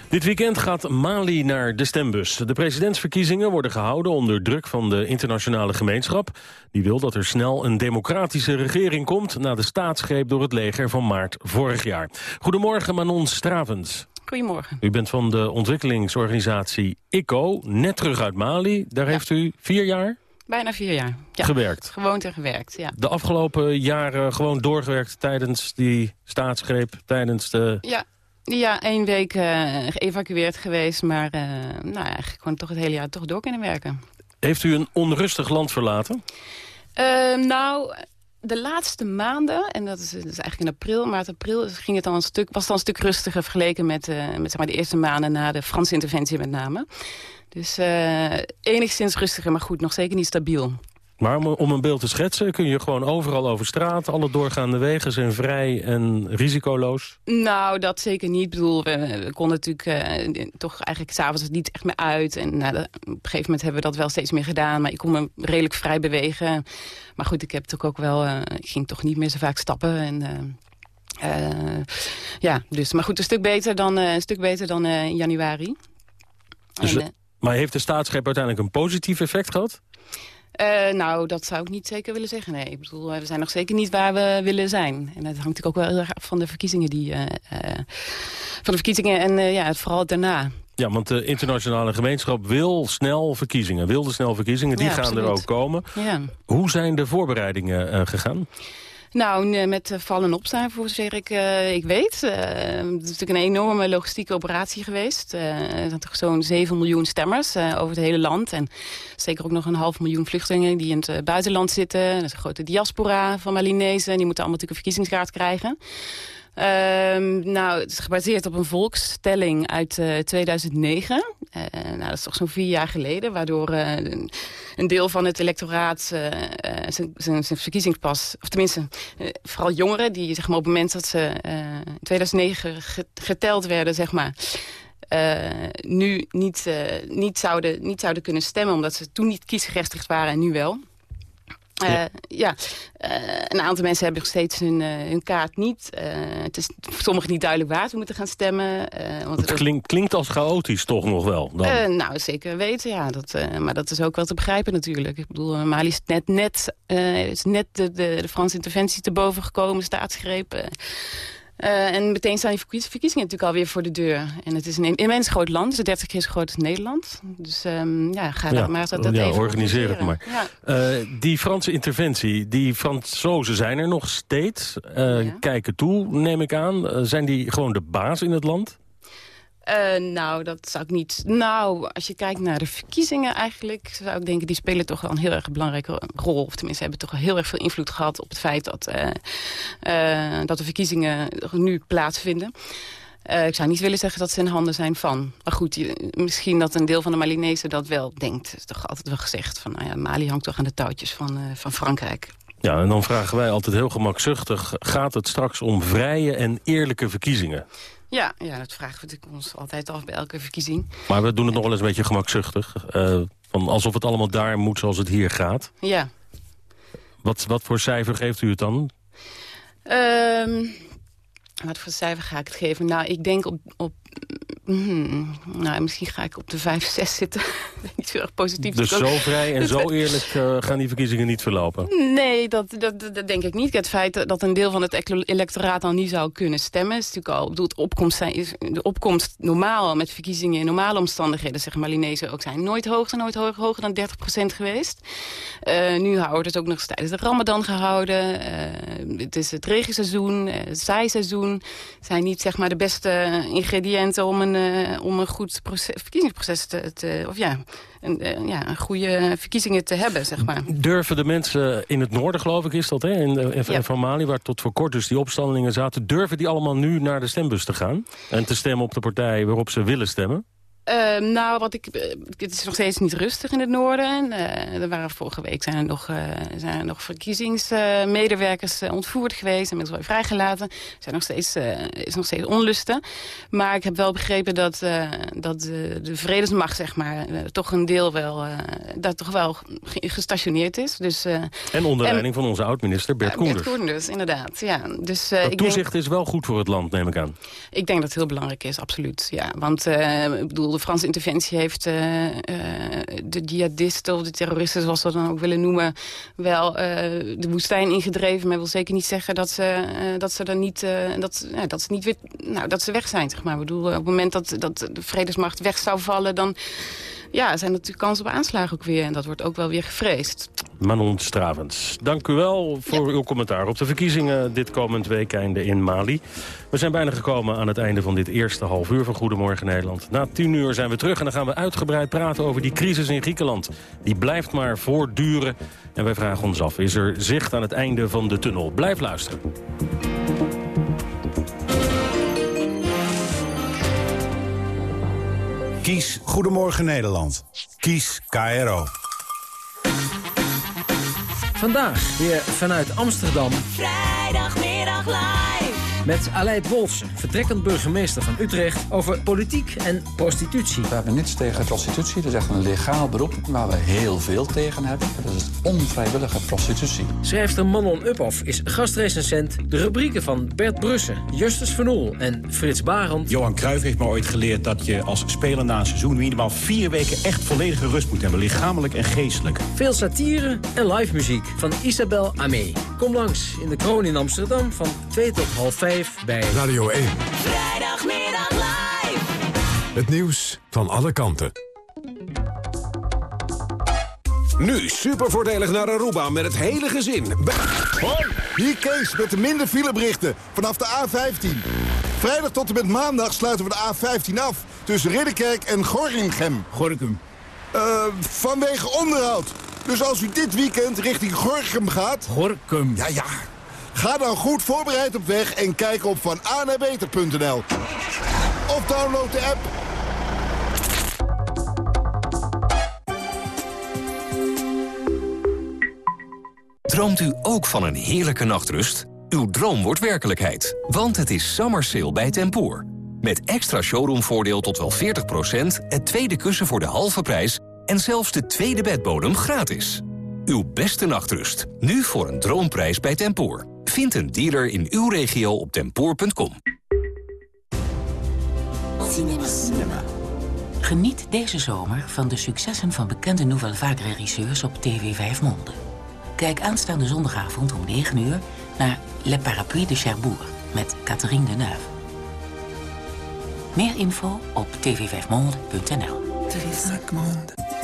Speaker 25: Dit weekend gaat Mali naar de stembus. De presidentsverkiezingen worden gehouden onder druk van de internationale gemeenschap. Die wil dat er snel een democratische regering komt... na de staatsgreep door het leger van maart vorig jaar. Goedemorgen Manon Stravens.
Speaker 43: Goedemorgen.
Speaker 25: U bent van de ontwikkelingsorganisatie ICO, net terug uit Mali. Daar heeft u vier jaar
Speaker 43: Bijna vier jaar. Ja.
Speaker 25: gewerkt.
Speaker 43: Gewoond en gewerkt, ja.
Speaker 25: De afgelopen jaren gewoon doorgewerkt tijdens die staatsgreep, tijdens de...
Speaker 43: Ja, ja één week eh, geëvacueerd geweest, maar eh, nou, eigenlijk gewoon toch het hele jaar toch door kunnen werken.
Speaker 25: Heeft u een onrustig land verlaten?
Speaker 43: Ehm, nou, de laatste maanden, en dat is, is eigenlijk in april, maart, april, ging het dan een stuk, was het dan een stuk rustiger vergeleken met, eh, met zeg maar, de eerste maanden na de Franse interventie met name. Dus eh, enigszins rustiger, maar goed, nog zeker niet stabiel.
Speaker 25: Maar om, om een beeld te schetsen kun je gewoon overal over straat. Alle doorgaande wegen zijn vrij en risicoloos.
Speaker 43: Nou, dat zeker niet. Ik bedoel, we, we konden natuurlijk eh, toch eigenlijk s'avonds niet echt meer uit. En nou, op een gegeven moment hebben we dat wel steeds meer gedaan. Maar ik kon me redelijk vrij bewegen. Maar goed, ik heb toch ook wel... eh, ik ging toch niet meer zo vaak stappen. En, eh, ja, dus, maar goed, een stuk beter dan, een stuk beter dan in januari.
Speaker 25: Dus,
Speaker 43: En,
Speaker 25: maar heeft de staatsgreep uiteindelijk een positief effect gehad?
Speaker 43: Eh, nou, dat zou ik niet zeker willen zeggen. Nee, ik bedoel, eh, we zijn nog zeker niet waar we willen zijn. En dat hangt natuurlijk ook wel heel erg af van de verkiezingen die, eh, van de verkiezingen en ja, vooral daarna.
Speaker 25: Ja, want de internationale gemeenschap wil snel verkiezingen. Wilde snel verkiezingen, die
Speaker 43: Ja,
Speaker 25: gaan er ook komen.
Speaker 43: Ja.
Speaker 25: Hoe zijn de voorbereidingen gegaan?
Speaker 43: Nou, met eh, vallen en opstaan, voor zover ik, eh, ik weet. Eh, het is natuurlijk een enorme logistieke operatie geweest. Eh, er zijn toch zo'n 7 miljoen stemmers over het hele land. En zeker ook nog een half miljoen vluchtelingen die in het buitenland zitten. Er is een grote diaspora van Malinezen. Die moeten allemaal natuurlijk een verkiezingskaart krijgen. Ehm, nou, het is gebaseerd op een volkstelling uit eh, 2009. Eh, nou, dat is toch zo'n vier jaar geleden, waardoor eh, een- deel van het electoraat eh, eh, zijn- zijn verkiezingspas, of tenminste, eh, vooral jongeren, die zeg maar, op het moment dat ze eh, in 2009 ge- geteld werden, zeg maar, eh, nu niet, eh, niet, zouden, niet zouden kunnen stemmen, omdat ze toen niet kiesgerechtigd waren en nu wel. Eh, ja, Eh, een aantal mensen hebben nog steeds hun, eh, hun kaart niet. Eh, het is voor sommigen niet duidelijk waar ze moeten gaan stemmen. eh, want
Speaker 25: Het klinkt, klinkt als chaotisch toch nog wel. Dan.
Speaker 43: eh, nou, zeker weten, ja. Dat, eh, maar dat is ook wel te begrijpen natuurlijk. Ik bedoel, eh, Mali is net, net, eh, is net de, de, de Franse interventie te boven gekomen, staatsgreep. Eh. En meteen staan die verkiezingen natuurlijk alweer voor de deur. En het is een immens groot land. Het is 30 keer zo groot als Nederland. Dus ehm, ja, ga dat maar dat, dat
Speaker 25: ja,
Speaker 43: even
Speaker 25: organiseer het maar.
Speaker 43: Ja.
Speaker 25: Eh, die Franse interventie, die Fransozen zijn er nog steeds. eh, Kijken toe, neem ik aan. Zijn die gewoon de baas in het land?
Speaker 43: Eh, nou, dat zou ik niet... Nou, als je kijkt naar de verkiezingen eigenlijk... zou ik denken, die spelen toch wel een heel erg belangrijke rol. Of tenminste, hebben toch wel heel erg veel invloed gehad... op het feit dat, eh, eh, dat de verkiezingen nu plaatsvinden. Ik zou niet willen zeggen dat ze in handen zijn van. Maar goed, misschien dat een deel van de Malinezen dat wel denkt. Het is toch altijd wel gezegd van... Nou ja, Mali hangt toch aan de touwtjes van, van Frankrijk.
Speaker 25: Ja, en dan vragen wij altijd heel gemakzuchtig... gaat het straks om vrije en eerlijke verkiezingen?
Speaker 43: Ja, ja, dat vragen we ons altijd af bij elke verkiezing.
Speaker 25: Maar we doen het nog wel eens een beetje gemakzuchtig. eh, van alsof het allemaal daar moet zoals het hier gaat.
Speaker 43: Ja.
Speaker 25: Wat, wat voor cijfer geeft u het dan?
Speaker 43: Ehm, wat voor cijfer ga ik het geven? Nou, ik denk op... op hmm, nou, misschien ga ik op de 5, 6 zitten. niet zo erg positief.
Speaker 25: Dus zo vrij en zo eerlijk eh, gaan die verkiezingen niet verlopen?
Speaker 43: Nee, dat, dat, dat denk ik niet. Het feit dat een deel van het electoraat dan niet zou kunnen stemmen... is natuurlijk al, bedoel, opkomst zijn, is, de opkomst normaal met verkiezingen in normale omstandigheden... zeggen Malinezen ook zijn nooit hoger, nooit hoger, hoger dan 30% geweest. Eh, nu wordt het ook nog eens tijdens de ramadan gehouden. Eh, het is het regenseizoen, eh, het zaaiseizoen. Zijn niet zeg maar, de beste ingrediënten om een, eh, om een goed proces, verkiezingsproces te... te of ja, een, eh, ja, een goede verkiezingen te hebben, zeg maar.
Speaker 25: Durven de mensen in het noorden, geloof ik, is dat, hè? In, eh, in,
Speaker 43: Ja.
Speaker 25: van Mali, waar tot voor kort dus die opstandelingen zaten... durven die allemaal nu naar de stembus te gaan? En te stemmen op de partij waarop ze willen stemmen?
Speaker 43: Eh, nou, wat ik, eh, het is nog steeds niet rustig in het noorden. Eh, er waren vorige week zijn er nog, eh, zijn er nog verkiezingsmedewerkers ontvoerd geweest. Inmiddels wel vrijgelaten. Er zijn nog steeds, is nog steeds onlusten. Maar ik heb wel begrepen dat, dat de, de vredesmacht, zeg maar, toch een deel wel, dat toch wel ge- gestationeerd is. Dus,
Speaker 25: En onder leiding van onze oud-minister Bert Koenders.
Speaker 43: Bert Koenders, inderdaad. Ja. Dus,
Speaker 25: Dat
Speaker 43: ik denk,
Speaker 25: toezicht is wel goed voor het land, neem ik aan.
Speaker 43: ik denk dat het heel belangrijk is, absoluut. Ja, want ik bedoel, de Franse interventie heeft eh, eh, de jihadisten of de terroristen, zoals ze dat dan ook willen noemen, wel eh, de woestijn ingedreven. Maar wil zeker niet zeggen dat ze, dat ze dan niet, dat, dat ze niet weer, nou, dat ze weg zijn, zeg maar. Ik bedoel, op het moment dat, dat de vredesmacht weg zou vallen, dan ja, zijn er natuurlijk kansen op aanslagen ook weer. En dat wordt ook wel weer gevreesd.
Speaker 25: Manon Stravens, dank u wel voor uw commentaar op de verkiezingen dit komend weekende in Mali. We zijn bijna gekomen aan het einde van dit eerste half uur van Goedemorgen Nederland. Na tien uur zijn we terug en dan gaan we uitgebreid praten over die crisis in Griekenland. Die blijft maar voortduren en wij vragen ons af, is er zicht aan het einde van de tunnel? Blijf luisteren.
Speaker 44: Kies Goedemorgen Nederland. Kies KRO.
Speaker 45: Vandaag weer vanuit Amsterdam
Speaker 42: Vrijdagmiddag live.
Speaker 45: Met Aleid Wolfsen, vertrekkend burgemeester van Utrecht, over politiek en prostitutie.
Speaker 46: We hebben niets tegen prostitutie. Dat is echt een legaal beroep waar we heel veel tegen hebben. Dat is onvrijwillige prostitutie.
Speaker 45: Schrijfster Manon Uphoff is gastrecensent. De rubrieken van Bert Brussen, Justus Van Oel en Frits Barend.
Speaker 44: Johan Cruijff heeft me ooit geleerd dat je als speler na een seizoen... minimaal vier weken echt volledige rust moet hebben. Lichamelijk en geestelijk.
Speaker 45: Veel satire en live muziek van Isabel Amé. Kom langs in de Kroon in Amsterdam van 2 tot half 5 bij
Speaker 1: Radio 1.
Speaker 42: Vrijdagmiddag live.
Speaker 1: Het nieuws van alle kanten.
Speaker 47: Nu super voordelig naar Aruba met het hele gezin.
Speaker 48: Hoi, hier Kees met de minder fileberichten vanaf de A15. Vrijdag tot en met maandag sluiten we de A15 af tussen Ridderkerk en Gorinchem.
Speaker 44: Gorkum.
Speaker 48: Eh, vanwege onderhoud. Dus als u dit weekend richting Gorinchem gaat...
Speaker 44: Gorkum.
Speaker 48: Ja, ja. Ga dan goed voorbereid op weg en kijk op vananabeter.nl. Of download de app.
Speaker 49: Droomt u ook van een heerlijke nachtrust? Uw droom wordt werkelijkheid, want het is summer sale bij Tempoor. Met extra showroomvoordeel tot wel 40%, het tweede kussen voor de halve prijs... en zelfs de tweede bedbodem gratis. Uw beste nachtrust, nu voor een droomprijs bij Tempoor. Vind een dealer in uw regio op tempoor.com.
Speaker 50: Cinema. Geniet deze zomer van de successen van bekende Nouvelle Vague regisseurs op TV 5 Monde. Kijk aanstaande zondagavond om 9 uur naar Le Parapluie de Cherbourg. met Catherine Deneuve. Meer info op tv5monde.nl. Terrible. Cinq mondes.